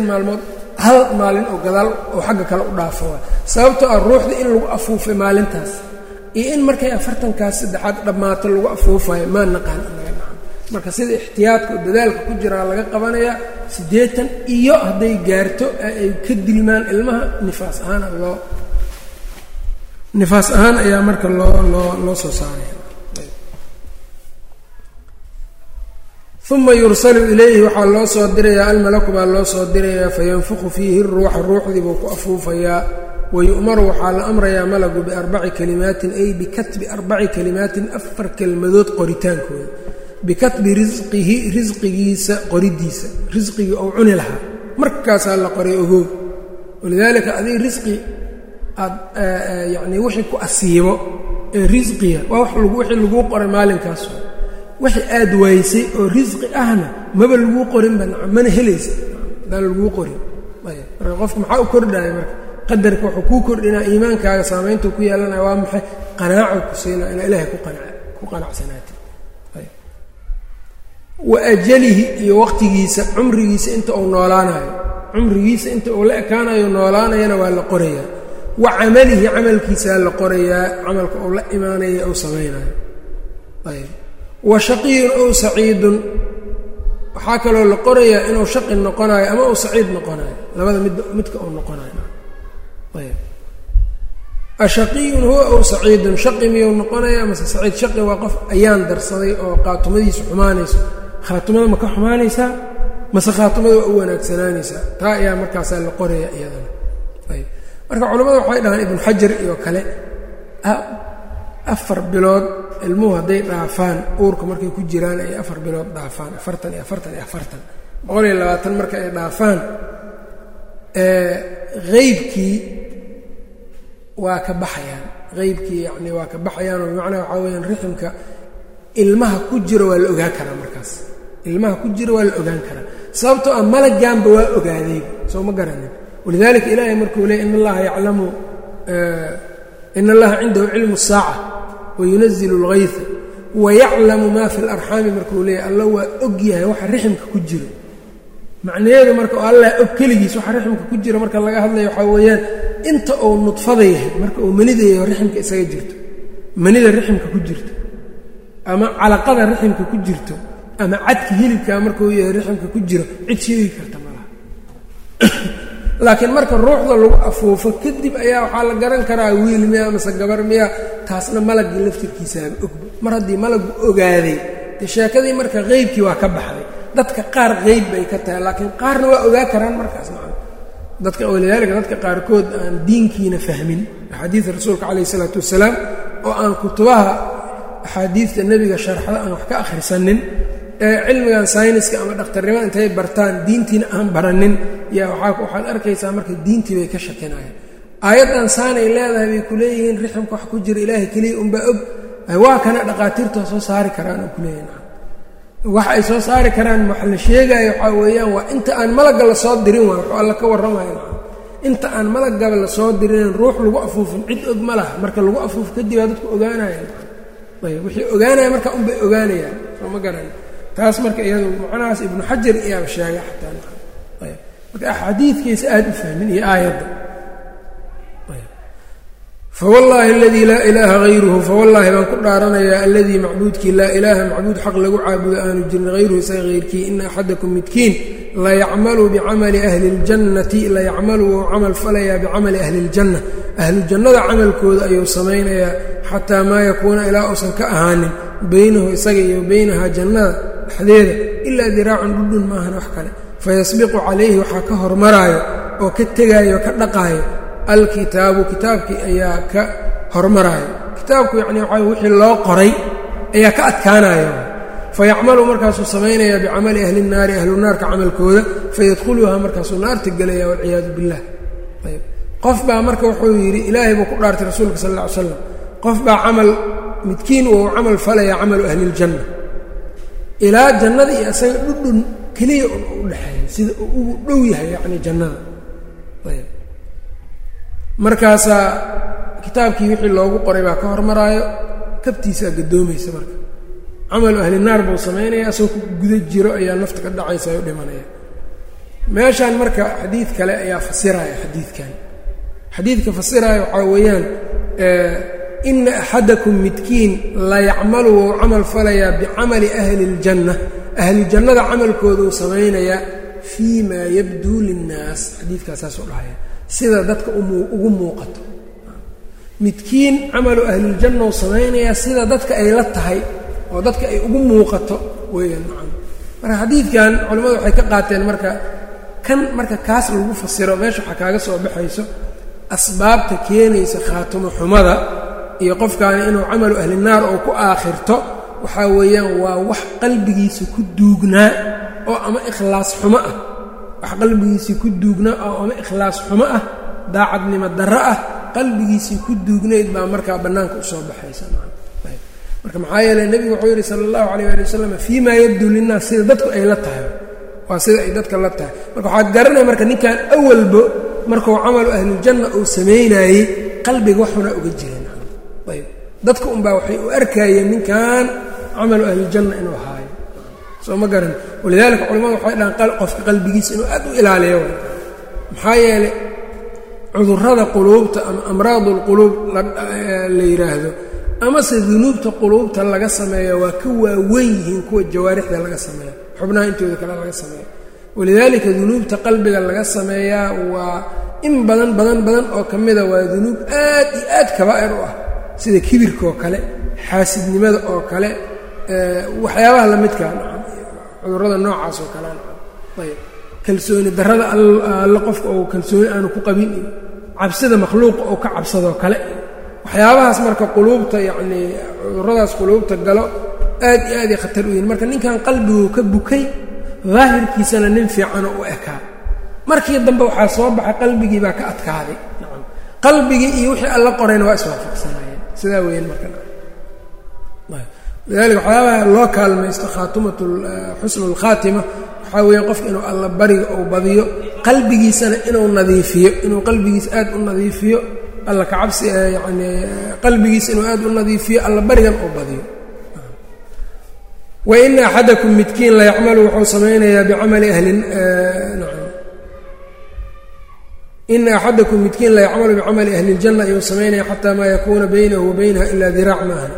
maalmood hal maalin oo gadaal oo xagga kale u dhaafo. Waa sababtoo ah ruuxda in lagu afuufay maalintaas iyo in markay afartankaas saddexaad dhammaato lagu afuufayo maa naqaan marka sida ixtiyaadka oo dadaalka ku jiraa laga qabanayaa siddeetan iyo hadday gaarto ay ka dilmaan ilmaha nifaas ahaana loo nifaas ahaan ayaa marka loo loo loo soo saaraya. Uma yursalu ilayhi waxaa loo soo dirayaa almalaku baa loo soo dirayaa fayanfuqu fiihi ruuxa ruuxdii buu ku afuufayaa wayu'maru waxaa la amrayaa malagu biarbaci kalimaatin ay bikatbi arbaci kalimaatin afar kelmadood qoritaankooda bikatbi risqihi risqigiisa qoridiisa. Risqigii ou cuni lahaa. Markaasaa la qoray ogoog walidaalika adig risqi aad yacnii wixii ku asiibo ee risqiga waa wixii laguu qoray maalinkaas. Wixii aad waysay oo risqi ahna maba laguu qorinba mana helaysa. Haddaan laguu qorin. Marka qofku maxaa u kordhaya marka? Qadarka wuxuu kuu kordhinaa iimaankaaga saamayntuu ku yeelanaya waa maxay? Qanaaco ku siinaa inaa ilaahay ku qanacsanaatid wa ajalihi iyo waqtigiisa cumrigiisa inta uu noolaanayo. Cumrigiisa inta uu la ekaanayo noolaanayana waa la qorayaa. Wa camalihi camalkiisaa la qorayaa camalka uu la imaanaya ou samaynayo. Ayb wa shaqiyun ow saciidun. Waxaa kaloo la qorayaa inuu shaqi noqonayo ama uu saciid noqonayo. Labada mid midka uu noqonayo. Ayb ashaqiyun huwa ow saciidun. Shaqi miyuu noqonaya mase saciid shaqi waa qof ayaan darsaday oo khaatumadiisu xumaanayso khaatumada ma ka xumaanaysaa mase khaatumada waa u wanaagsanaanaysaa taa ayaa markaasaa la qoraya iyadana. Ayb marka culimmadu waxay dhahaan ibnu xajar iyo kale afar bilood ilmuhu hadday dhaafaan uurka markay ku jiraan ay afar bilood dhaafaan afartan iyo afartan iyo afartan. Boqol iyo labaatan marka ay dhaafaan eybkii waa ka baxayaan. Qeybkii yani waa ka baxayaan oo bimacnaa waxaa weyaan riximka ilmaha ku jira waa la ogaan karaa markaas ilmaha ku jira waa la ogaan karaa sababtoo ah malagaanba waa ogaaday soo ma garanin walidalika ilaahay markuu leey in allaha yaclamu in allaha cindahu cilmu الsaaca wayunazilu اlgayثa wayaclamu ma fi اlarxaami markuu leeyahy alla waa og yahay waxa riximka ku jiro macnaheedu marka oo allah og keligiis waxa riximka ku jira marka laga hadlayo waxaa weeyaan inta uu nudfada yahay marka uu manida yaho riximka isaga jirto manida riximka ku jirto ama calaqada riximka ku jirto ama cadka hilibkaa markuu yahay riximka ku jiro cid sheegi karta malaha laakiin marka ruuxda lagu afuufo kadib ayaa waxaa la garan karaa wiil miya mase gabar miya taasna malagii laftirkiisaaba ogba mar haddii malagu ogaaday dee sheekadii marka qeybkii waa ka baxday dadka qaar qeyb bay ka tahay laakiin qaarna waa ogaa karaan markaas maa dadka walidaalika dadka qaarkood aan diinkiina fahmin axaadiida rasuulka calayh isalaatu wasalaam oo aan kutubaha axaadiidta nebiga sharxda aan wax ka akhrisanin cilmigan sayniska ama dhakhtarnimada intay bartaan diintiina aan baranin. Yaa waxaad arkaysaa marka diintii bay ka shakinayaan aayaddan saanay leedahay bay ku riximka wax ku jira ilaahay keliya unbaa og. Waa kana dhaqaatiirta soo saari karaan oo kuleeyihin wax ay soo saari karaan wax la sheegaayo waxaa weeyaan waa inta aan malagga la soo dirin waay wuxuu alla ka warramaya inta aan malaggaba la soo dirinin ruux lagu afuufin cid og ma laha. Marka lagu afuuf kadib aa dadku ogaanayaan. Ayb wixii ogaanaya marka unbay ogaanayaan. Soo ma garan taas marka iyadu macnahaas ibnu xajar iyaaba sheegay xataa marka. Axaadiidkiisa aada u fahmin iyo aayadda. Fawallaahi aladii laa ilaaha hayruhu fawallaahi baan ku dhaaranayaa alladii macbuudkii laa ilaaha macbuud xaq lagu caabudo aanu jirin hayruhu isaga hayrkii ina axadakum midkiin layacmalu bicamali ahli اljannati layacmalu wou camal falayaa bicamali ahli اljanna ahluljannada camalkooda ayuu samaynayaa xataa maa yakuuna ilaa uusan ka ahaanin beynahu isaga iyo beynahaa jannada dhexdeeda ilaa diraacun dhudhun maahan wax kale. Fayasbiqu calayhi waxaa ka hormaraayo oo ka tegaayo oo ka dhaqaayo. Alkitaabu kitaabkii ayaa ka hormaraayo. Kitaabku yacni waxaa wixii loo qoray ayaa ka adkaanayo fayacmalu markaasuu samaynayaa bicamali ahli nnaari ahlu naarka camalkooda. Fayadkhuluhaa markaasuu naarta gelaya walciyaadu billah. Ayb qof baa marka wuxuu yidhi ilaahay buu ku dhaartay rasuulka sal alla ly slam qof baa camal midkiin wou camal falaya camalu ahli iljanna ilaa jannada iyo isaga dhudhun keliya un u dhexeeya sida uu dhow yahay yacni jannada. Ayb. Markaasaa kitaabkii wixii loogu qoray baa ka hormaraayo kabtiisaa gadoomaysa marka. Camalu ahli naar buu samaynaya asagoo ku guda jiro ayaa nafta ka dhacaysa u dhimanaya. Meeshaan marka xadiid kale ayaa fasiraya xadiidkan. Xadiidka fasiraya waxaa weeyaan ina axadakum midkiin la yacmalu wou camal falayaa bicamali ahli اljanna ahlu jannada camalkooda samaynayaa fii maa yabduu linnaas. Xadiidkaas saasuu dhahaya sida dadka ugu muuqato. Midkiin camalu ahliljanna uu samaynayaa sida dadka ay la tahay oo dadka ay ugu muuqato weeyaan macana marka xadiidkan culimmadu waxay ka qaateen marka kan marka kaas lagu fasiro meesha waxaa kaaga soo baxayso asbaabta keenaysa khaatimo xumada iyo qofkaani inuu camalu ahli naar oo ku aakhirto waxaa weeyaan waa wax qalbigiisa ku duugnaa oo ama ikhlaas xumo ah. Wax qalbigiisii ku duugnaa oo ama ikhlaas xumo ah daacadnimo darro ah qalbigiisii ku duugnayd baa markaa bannaanka u soo baxaysa marka maxaa yeeley nebigu wuxuu yidhi sala allahu calayh ali wasalam fii maa yabduu linnaas sida dadku ay la tahay. Waa sida ay dadka la tahay. Marka waxaad garanaya marka ninkan awalba markuu camalu ahliljanna uu samaynaayey qalbiga waxuna uga jireen ayb. Dadka unbaa waxay u arkayeen ninkan camalu ahliljanna inuu haayo soo ma garan. Walidaalika culamadu waxay dhahaan qofka qalbigiisa inuu aad u ilaaliyo. Maxaa yeelay cudurrada quluubta ama amraadu lquluub la yidhaahdo amase dunuubta quluubta laga sameeyo waa ka waaweyn yihiin kuwa jawaarixda laga sameeyo. Xubnaha intooda kale laga sameeyo. Walidaalika dunuubta qalbiga laga sameeyaa waa in badan badan badan oo ka mida waa dunuub aad iyo aad kabaa'ir u ah sida kibirka oo kale xaasidnimada oo kale waxyaabaha lamidkaa cudurrada noocaas oo kale. Ayb. Kalsooni darrada alle qofka oo kalsooni aanu ku qabin iyo cabsida makhluuqa oo ka cabsadoo kale. Waxyaabahaas marka quluubta yacnii cudurradaas quluubta galo aad iyo aaday khatar u yihiin marka ninkan qalbigu ka bukay daahirkiisana nin fiicanoo u ekaa. Markii dambe waxaa soo baxay qalbigii baa ka adkaaday. Qalbigii iyo wixii alla qorayna waa iswaafaqsanayeen sidaa weeyaan marka. Lidalika waxyaabaha loo kaalmaysto khaatimat xusnu اlkhaatima waxaa weeye qofka inuu alla bariga uu badiyo qalbigiisana inuu nadiifiyo inuu qalbigiisa aad u nadiifiyo alla kacabsi yani qalbigiisa inuu aad u nadiifiyo alla barigan uu badiyo. Waina axadakum midkiin la yacmalu wuxuu samaynayaa bicamali ahli ina axadakum midkiin la yacmalu bicamali ahli اljanna ayuu samaynaya xataa maa yakuuna baynahu wa baynaha ila diraac maahan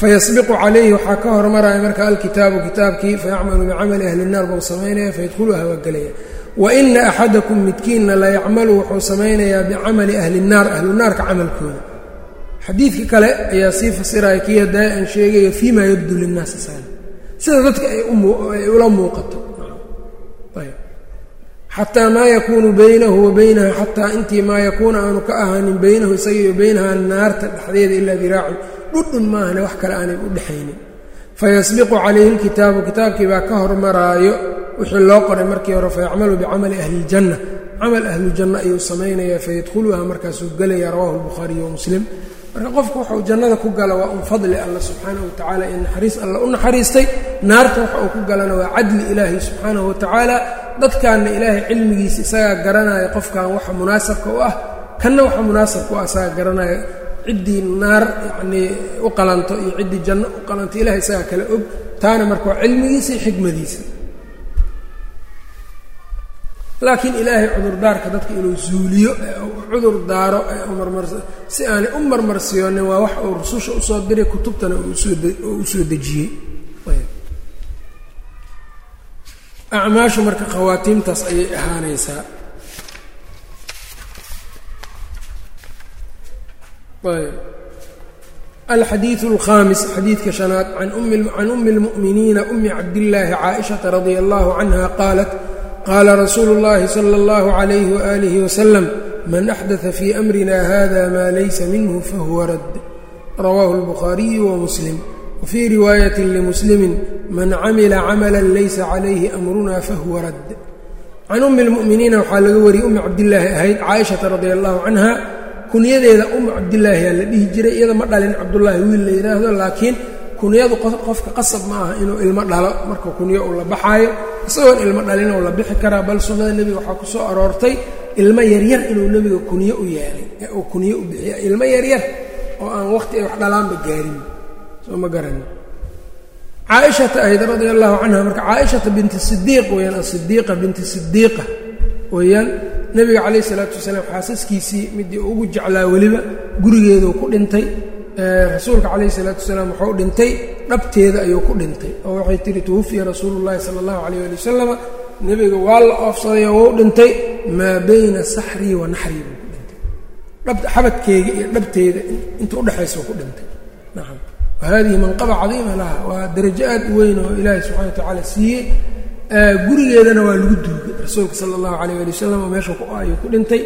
fayasbiqu calayhi waxaa ka hormaraya marka alkitaabu kitaabkii fayacmalu bicamali ahli الnaar buu samaynaya fayadkhuluha waa gelaya waina axadakum midkiinna la yacmalu wuxuu samaynayaa bicamali ahli الnaar ahlunaarka camalkooda xadiidka kale ayaa sii fasiraya kii hadaa aan sheegayo fima yabdu linnaasi sal sida dadka ay ula muuqato xataa maa yakuunu baynahu wa baynaha xataa intii maa yakuuna aanu ka ahaanin baynahu isaga iyo baynaha naarta dhexdeeda ilaa diraacun. Dhudhun maahane wax kale aanay u dhexaynin. Fayasbiqu calayhi lkitaabu kitaabkii baa ka hormaraayo wixii loo qoray markii hore fayacmalu bicamali ahli iljanna camal ahlujanna ayuu samaynayaa fayadkhuluha markaasuu gelaya rawahu lbukhaariyu wamuslim marka qofku wuxuu jannada ku gala waa un fadli alla subxaanahu watacaala in naxariis alla u naxariistay. Naarta waxa uu ku galana waa cadli ilaahi subxaanahu watacaala dadkaanna ilaahay cilmigiisa isagaa garanaya qofkan waxa munaasabka u ah kanna waxa munaasabka u ah isagaa garanaya ciddii naar yacnii u qalanto iyo ciddii janno u qalanto ilahay isagaa kale og taana marka waa cilmigiisa iyo xikmadiisa laakiin ilaahay cudurdaarka dadka inuu zuuliyo cudur daaro si aanay u marmarsiyoonin waa wax uu rususha u soo diray kutubtana oo u soo dejiyey acmaashu marka khawaatiimtaas ayay ahaanaysaa alxadiiث الkhaamis xadiidka شhanaad can umi اlmuؤminiina umi cabdillaahi caaئiشhaةa radia اllahu canha qaalat qaala rasuulu اllahi salى اllahu عalayh waalihi wasalam man axdaثa fii amrina hada ma laysa minhu fahuwa rad rawaahu اlbukhaariyu wamuslim wfii riwaayati limuslimi man camila camala laysa calayhi amruna fahuwa rad can umi اlmu'miniina waxaa laga wariyey umi cabdillaahi ahayd caaishata radia allahu canha kunyadeeda umu cabdillaahi aa la dhihi jiray iyada ma dhalin cabdullaahi wiil la yidhaahdo laakiin kunyadu qofka qasab ma aha inuu ilmo dhalo marka kunyo uu la baxaayo isagoon ilmo dhalin uu la bixi karaa bal sunnada nebiga waxaa ku soo aroortay ilmo yaryar inuu nebiga kunyo u yeelay ee uu kunyo u bixiya ilmo yaryar oo aan waqhti ay wax dhalaanba gaarin soo ma garanin caaishata ahayd radia allahu canha marka caaishata binti sidiiq weeyaan asidiiqa binti sidiiqa weeyaan nebiga calayh isalaatu wasalaam xaasaskiisii midii ugu jeclaa weliba gurigeeduu ku dhintay rasuulka calayh isalaatu wasalaam wuxuu dhintay dhabteeda ayuu ku dhintay. Oo waxay tihi tuwafiya rasuulu llahi sala allahu calayh ali wasalama nebiga waa la oofsaday oo wuu dhintay maa bayna saxrii wa naxrii buu ku dhintay. Xabadkeyga iyo dhabteeda inta udhexaysau ku dhintay. Nacam wahadihi manqaba cadiima laha waa darajo aad u weyn oo ilaahay subxana wa tacaala siiyey. Gurigeedana waa lagu duugay. Rasuulka sala allahu calayh ali wasalam oo meesha ayuu ku dhintay.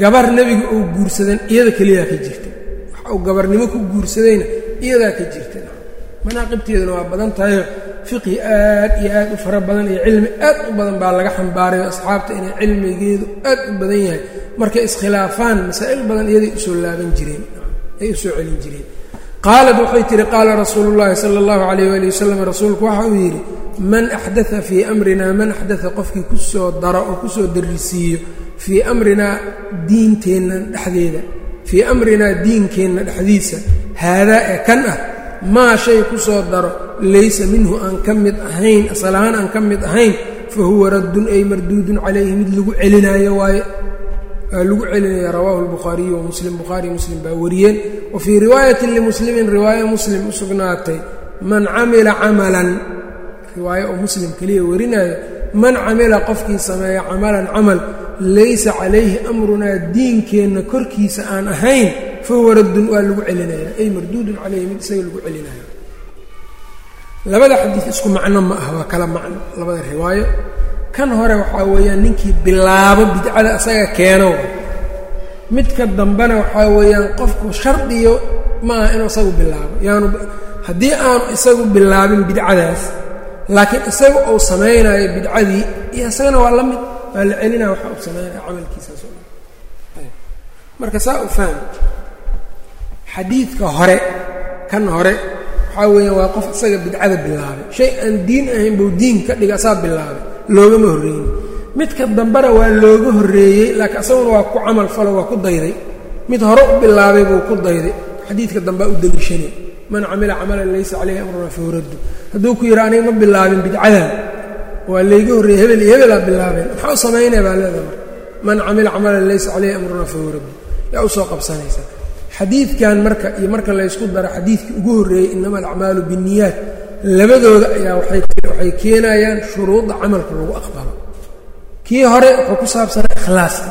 Gabar nebiga uu guursadan iyada keliyaa ka jirta. Wax uu gabarnimo ku guursadayna iyadaa ka jirta. Manaaqibteeduna waa badan tahayo fiqhi aad iyo aad u fara badan iyo cilmi aad u badan baa laga xambaarayo asxaabta inay cilmigeedu aad u badan yahay. Markay iskhilaafaan masaa'il badan iyaday u soo laaban jireen ay u soo celin jireen qaalat waxay tihi qaala rasuulu llaahi sala allahu calayh waali wasalam rasuulku waxa uu yidhi man axdaa fii amrinaa man axdaa qofkii ku soo daro oo ku soo darrisiiyo fii amrinaa diinteenna dhexdeeda fii amrinaa diinkeenna dhexdiisa haadaa ee kan ah maa shay ku soo daro laysa minhu aan ka mid ahayn asalahaan aan ka mid ahayn fa huwa raddun ay marduudun calayhi mid lagu celinaayo waaye lagu celinaya rawaahu lbukhaariyu wamuslim bukhaari muslim baa wariyeen wa fii riwaayatin limuslimin riwaayo muslim u man camila camalan riwaayo oo muslim keliya warinaayo man camila qofkii sameeya camalan camal laysa calayhi amrunaa diinkeenna korkiisa aan ahayn fahuwa raddun waa lagu celinaya ay marduudun calayhi mid isaga lagu celinayo labada xadiid isku macno ma ah waa kala macno labada riwaayo kan hore waxaa weeyaan ninkii bilaabo bidcada asaga keeno. Midka dambena waxaa weeyaan qofku shardiyo ma aha inuu isagu bilaabo. Yaanu haddii aanu isagu bilaabin bidcadaas laakiin isaga uu samaynayo bidcadii iyo isagana waa la mid waa la celinaya waxa uu samaynaya camalkiisaas oo dhan marka saa u fahmi xadiidka hore kan hore waxaa weeyaan waa qof isaga bidcada bilaabay. Shay aan diin ahayn buu diin ka dhiga asaa bilaabay loogama horreeyey. Midka dambena waa looga horreeyey laakiin isaguna waa ku camal falo waa ku dayday. Mid hore u bilaabay buu ku dayday. Xadiidka dambea u deliishanay man camila camalan laysa calayhi amruna fahu raddu hadduu ku yidhi aniga ma bilaabin bidcadan waa layga horreeyey hebel iyo hebelaa bilaabeen. Maxaa u samaynaya baa leeda man camila camalan laysa calayhi amruna fahu raddu yaa u soo qabsanaysa. Xadiidkan marka iyo marka laysku daro xadiidkii ugu horreeyey inama alacmaalu binniyaat labadooda ayaa waxay keenayaan shuruudda camalka lagu aqbalo. Kii hore wuxuu ku saabsanaa ikhlaaska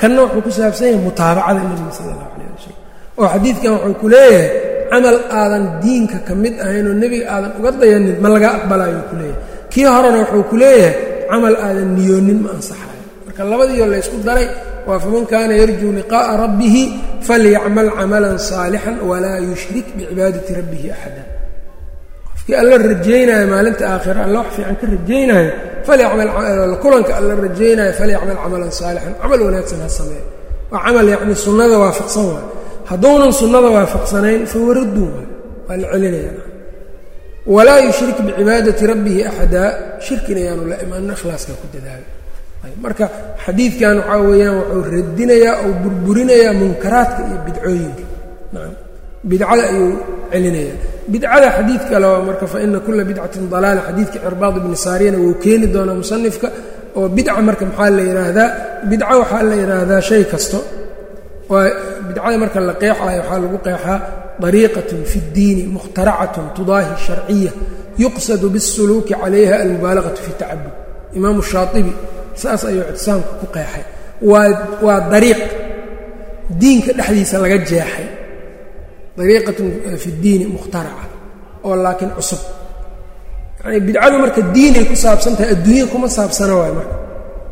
kanna wuxuu ku saabsan yahay mutaabacada nebiga sala allahu calayh wasalam oo xadiidkan wuxuu ku leeyahay camal aadan diinka ka mid ahaynoo nebiga aadan uga dayanin ma laga aqbalayo ku leeyahay. Kii horena wuxuu ku leeyahay camal aadan niyoonin ma ansaxayo. Marka labadiioo laysku daray waa faman kaana yarjuu liqaa'a rabbihi falyacmal camalan saalixan walaa yushrik bicibaadati rabbihi axada qofkii alla rajaynayo maalinta aakhira alla wax fiican ka rajaynayo kulanka alla rajaynayo falyacmal camalan saalixan camal wanaagsan ha sameeyo. Waa camal yacni sunnada waafaqsan waay. Hadduunan sunnada waafaqsanayn fahuwa raddun waay. Waa la celinaya walaa yushrik bicibaadati rabbihi axada. Shirkina yaanu la imaanno ikhlaaska ku dadaalo marka xadiidkan waxaa weeyaan wuxuu radinayaa ou burburinayaa munkaraadka iyo bidcooyinka bidcada ayuu celinayaa. Bidcada xadiid kale marka fa ina kula bidcatin dalaala xadiidka cirbaad ibni saariyana wuu keeni doonaa musanifka oo bidca marka maxaa la yidhaahdaa bidco waxaa la yidhaahdaa shay kasto. Bidcada marka la qeexaayo waxaa lagu qeexaa dariiqatun fi اddiini mukhtaracatun tudaahi sharciya yuqsadu biاsuluuki calayha almubaalagatu fi tacabud. Imaamu shaaibi saas ayuu ictisaamka ku qeexay. Waa dariiq diinka dhexdiisa laga jeexay dariiqatun fi ddiini mukhtaraca oo laakiin cusub. Yacnii bidcadu marka diinay ku saabsan tahay adduunya kuma saabsana waay marka.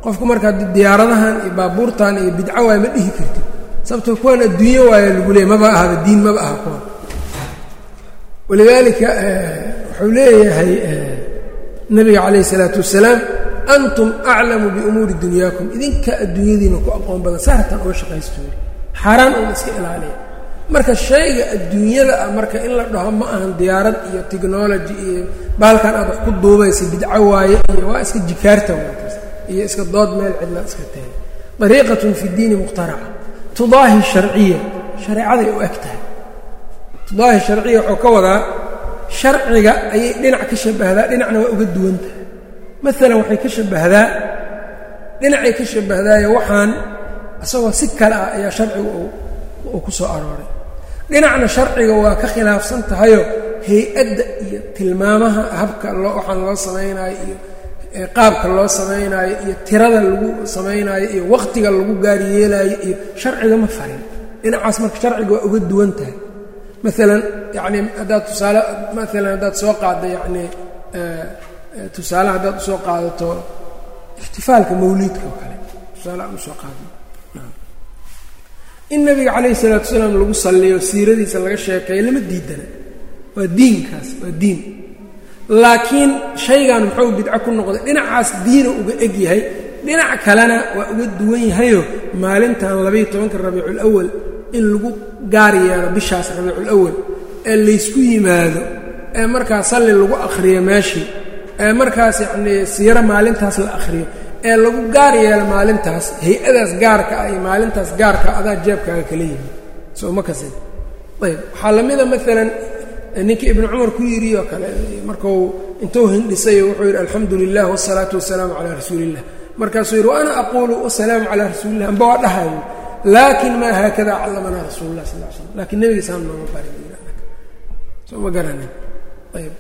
Qofku marka diyaaradahan iyo baabuurtan iyo bidco waay ma dhihi kartid sababtoo kuwan adduunyo waaya lagu leeyay maba ahaba diin maba aha kuwan walidaalika wuxuu leeyahay nabiga calayh isalaatu wassalaam antum aclamu biumuuri dunyaakum. Idinka adduunyadiina ku aqoon badan saartan uga shaqaystoori xaaraan uuna iska ilaaliya marka shayga adduunyada ah marka in la dhaho ma ahan diyaarad iyo technology iyo baalkan aad wax ku duubaysa bidco waaye iyo waa iska jikaarta iyo iska dood meel cidla iska tahay dariiqatun fi diini mukhtaraca tudaahi sharciya shareecaday u eg tahay. Tudaahi sharciya wuxuu ka wadaa sharciga ayay dhinac ka shabahdaa dhinacna waa uga duwan tahay. Maalan waxay ka shabbahdaa dhinacay ka shabahdaayo waxaan isagoo si kale ah ayaa sharciga uu ku soo arooray dhinacna sharciga waa ka khilaafsan tahayo hay'adda iyo tilmaamaha habka loo waxaan loo samaynaayo iyo qaabka loo samaynaayo iyo tirada lagu samaynaayo iyo wakhtiga lagu gaar yeelaayo iyo sharciga ma farin. Dhinacaas marka sharciga waa uga duwan tahay. Maalan yacnii haddaad tusaale maalan haddaad soo qaadda yacnii tusaale haddaad u soo qaadato ixtifaalka mawliidka oo kale tusaale aan u soo qaadno in nabiga calayhi salaatu wasalaam lagu salliyo siiradiisa laga sheekeeyo lama diidana waa diinkaas waa diin. Laakiin shaygan muxuu bidco ku noqday. Dhinacaas diina uga eg yahay. Dhinac kalena waa uga duwan yahayo maalintan labaiyo tobanka rabiiculawal in lagu gaar yeelo bishaas rabiiculawal ee laysku yimaado ee markaa salli lagu akhriyo meeshii ee markaas yacnii siiro maalintaas la akhriyo ee lagu gaar yeelo maalintaas hay'adaas gaarka ah iyo maalintaas gaarka adaa jeebkaaga kala yimi soo ma kasin. Ayb waxaa la mida maalan ninkii ibnu cumar ku yidhi oo kale markuu intuu hindhisayo wuxuu yidhi alxamdu lilah wsalaatu wasalaamu calaa rasuuli illah markaasuu yidhi wa aquulu wasalaamu calaa rasuulilah amba waa dhahayo laakin maa haakada callamanaa rasuulu sal l slam lakiin nebigiisaan nooma barin soo ma garanin. Ayb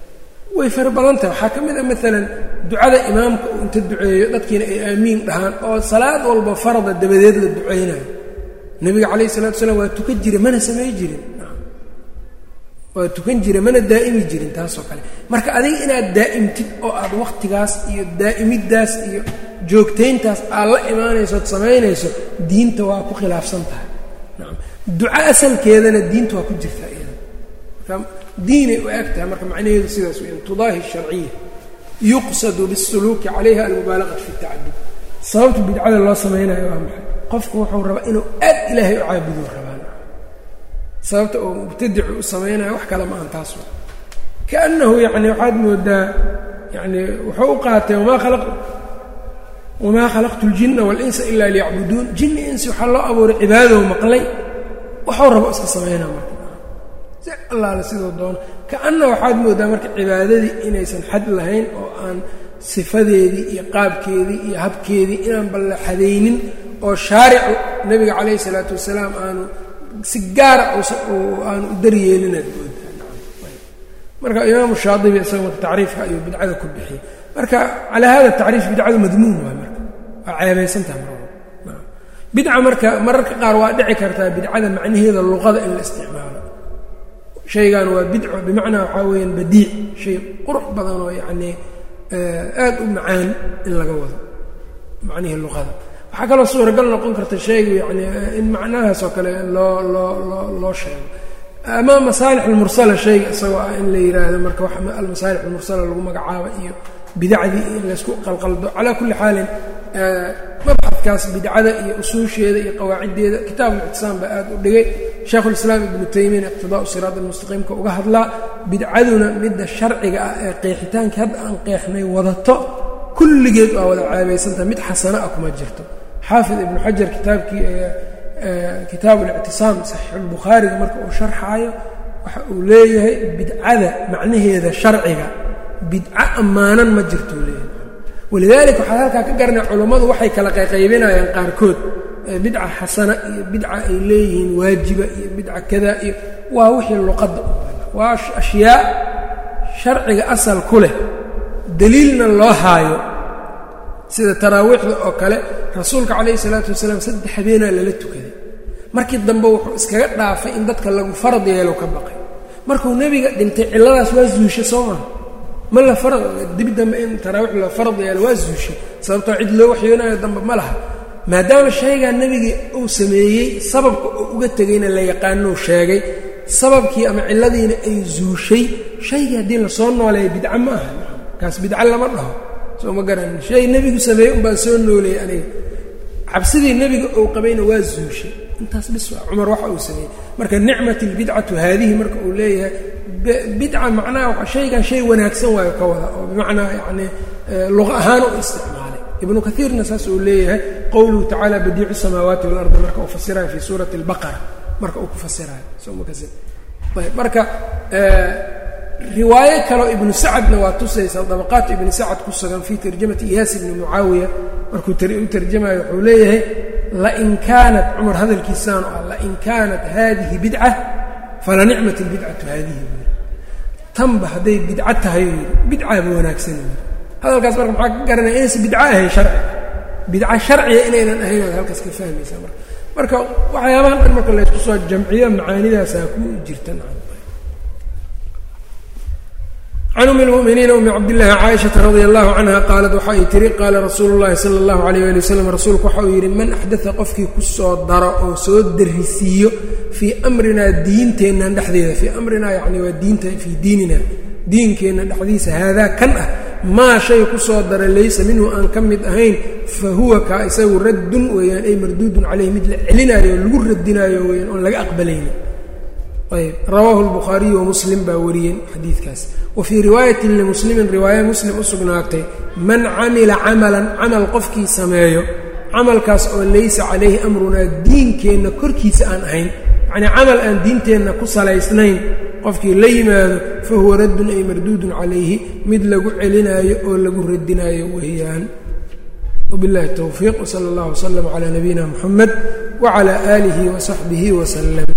way fara badan tahay waxaa ka mid a maalan ducada imaamka uu inta duceeyo dadkiina ay aamiin dhahaan oo salaad walba farada dabadeed la ducaynayo nebiga calayhi salatu wasalaam waa tukan jira mana samay jirin. Waa tukan jira mana daa'imi jirin taasoo kale. Marka adiga inaad daa'imtid oo aad wakhtigaas iyo daa'imiddaas iyo joogtayntaas aad la imaanayso ood samaynayso diinta waa ku khilaafsan tahay. Duco asalkeedana diinta waa ku jirtaa iyada diinay u eg tahay marka macnaheedu sidaas weyan tudaahi sharciya yuqsadu bisuluuki calayha almubaalaqat fi tacadud. Sababta bidcada loo samaynayo waa maxay? Qofku wuxuu rabaa inuu aad ilaahay u caabuduu rabaan sababta uu mubtadicu u samaynayo wax kale ma aan taas wa kaannahu yacni waxaad moodaa yani wuxuu u qaatay wamaa khalaq wamaa khalaqtu اljina waاlinsa ila liyacbuduun jinni insi waxaa loo abuuray cibaadadow maqlay. Waxuu rabo iska samaynaa marka si allaale sidoo doono kaanna waxaad moodaa marka cibaadadii inaysan xad lahayn oo aan sifadeedii iyo qaabkeedii iyo habkeedii inaan ballaxadaynin oo shaaricu nebiga calayhi salaatu wasalaam aanu si gaara aanu u daryeelinaad moodaa. Marka imaamu shaadibi isaga tacriifka ayuu bidcada ku bixiyey. Marka calaa hada tacriif bidcadu madmuun waay marka waa ceebaysantaha mar bidca marka mararka qaar waa dhici kartaa bidcada macnaheeda luqada in la isticmaalo shaygan waa bidco bimacnaa waxaa weeyaan badiic shay qurux badan oo yacnii aad u macaan in laga wado macnihii luqada. Waxaa kaloo suuragal noqon karta shaygu yani in macnahaas oo kale loo loo loo loo sheego. Ama masaalix almursala shayga isagoo ah in la yidhaahdo marka wax almasaalix almursala lagu magacaabo iyo bidacdii in laysku qalqaldo. Calaa kulli xaalin mabxadkaas bidcada iyo usuusheeda iyo qawaaciddeeda kitaab اlictisaam baa aad u dhigay shaekhulislaam ibnu taymiyana iqtidaau siraat almustaqiimka uga hadlaa bidcaduna midda sharciga ah ee qeexitaankii hadda aan qeexnay wadato kulligeed waa wada ceebaysantaha mid xasana ah kuma jirto. Xaafid ibnu xajar kitaabkii kitaabu اlictisaam saxiixulbukhaariga marka uu sharxaayo waxa uu leeyahay bidcada macnaheeda sharciga bidco ammaanan ma jirtuu leeyahay. Walidaalika waxaad halkaa ka garanaya culummadu waxay kala qayqaybinayaan qaarkood bidca xasana iyo bidca ay leeyihiin waajiba iyo bidca kada iyo waa wixii luqadda waa ashyaa sharciga asal ku leh daliilna loo haayo sida taraawiixda oo kale rasuulka calayhi salaatu wasalaam saddex habeenaa lala tukaday. Markii dambe wuxuu iskaga dhaafay in dadka lagu farad yeelo ka baqay. Markuu nebiga dhintay cilladaas waa zuusha soo maha ma la farad dibi dambe in taraawiix la farad yeelo waa zuushay sababtoo cid loo waxyoonayo dambe ma laha maadaama shaygaa nebigii uu sameeyey sababka uu uga tegayna la yaqaanuu sheegay sababkii ama cilladiina ay zuushay shaygii haddii la soo nooleeya bidca ma aha. Kaas bidca lama dhaho. Soo ma garanin shay nebigu sameeyey un baan soo nooleeyey aniga. Cabsidii nebiga uu qabayna waa zuushay. Intaas bis cumar waxa uu sameeyey. Marka nicmat albidcatu haadihi marka uu leeyahay bidca macnaha shaygan shay wanaagsan waayo ka wada oo bimacnaa yacnii luqa ahaan u isticmaalay ibnu kaiirna saas uu leeyahay qowluhu tacaala badiicu samaawaati walardi marka uu fasirayo fii suurati albaqara marka uu ku fasirayo ayb riwaayo kaleo ibnu sacadna waa tusaysa dabaqaat ibni sacad ku sugan fii tarjamati iyaas ibni mucaawiya markuu u tarjamayo wuxuu leeyahay lain kaanat cumar hadalkiisaanu ah lain kaanat haadihi bidca fala nicmat albidcatu haadihi. Tanba hadday bidco tahay bidcaaba wanaagsan hadalkaas marka maxaa ka garanaya inaysan bidco ahayn sharci. Bidco sharciga inaynan ahayn oad halkaas ka fahmaysaa marka. Marka waxyaabahan dhan marka laysku soo jamciyo macaanidaasaa ku jirta can umi lmuminiina umi cabdillaahi caaishata radia allahu canha qaalat waxa ay tihi qaala rasuulu llahi sala allahu alayh ali wasalam rasuulku waxa uu yidhi man axdaa qofkii ku soo daro oo soo darisiiyo fii amrinaa diinteennan dhexdeeda. Fii amrinaa yacni waa diinta fii diinina diinkeenna dhexdiisa haadaa kan ah maa shay ku soo dara laysa minhu aan ka mid ahayn fa huwa kaa isagu raddun weeyaan ay marduudun caleyh mid la celinaayo lagu radinaayo weyaan oon laga aqbalaynin ayb rawaahu lbukhaariyu wamuslim baa wariyeen xadiidkaas. Wa fii riwaayatin limuslimin riwaaya muslim u sugnaatay man camila camalan camal qofkii sameeyo camalkaas oo laysa calayhi amrunaa diinkeenna korkiisa aan ahayn yacnii camal aan diinteenna ku salaysnayn qofkii la yimaado fa huwa raddun ay marduudun calayhi mid lagu celinaayo oo lagu radinaayo weeyaan. Wbiاllahi towfiiq wsala اllah wslm cla nabiyina mxamed wcla aalihi wasaxbihi wslm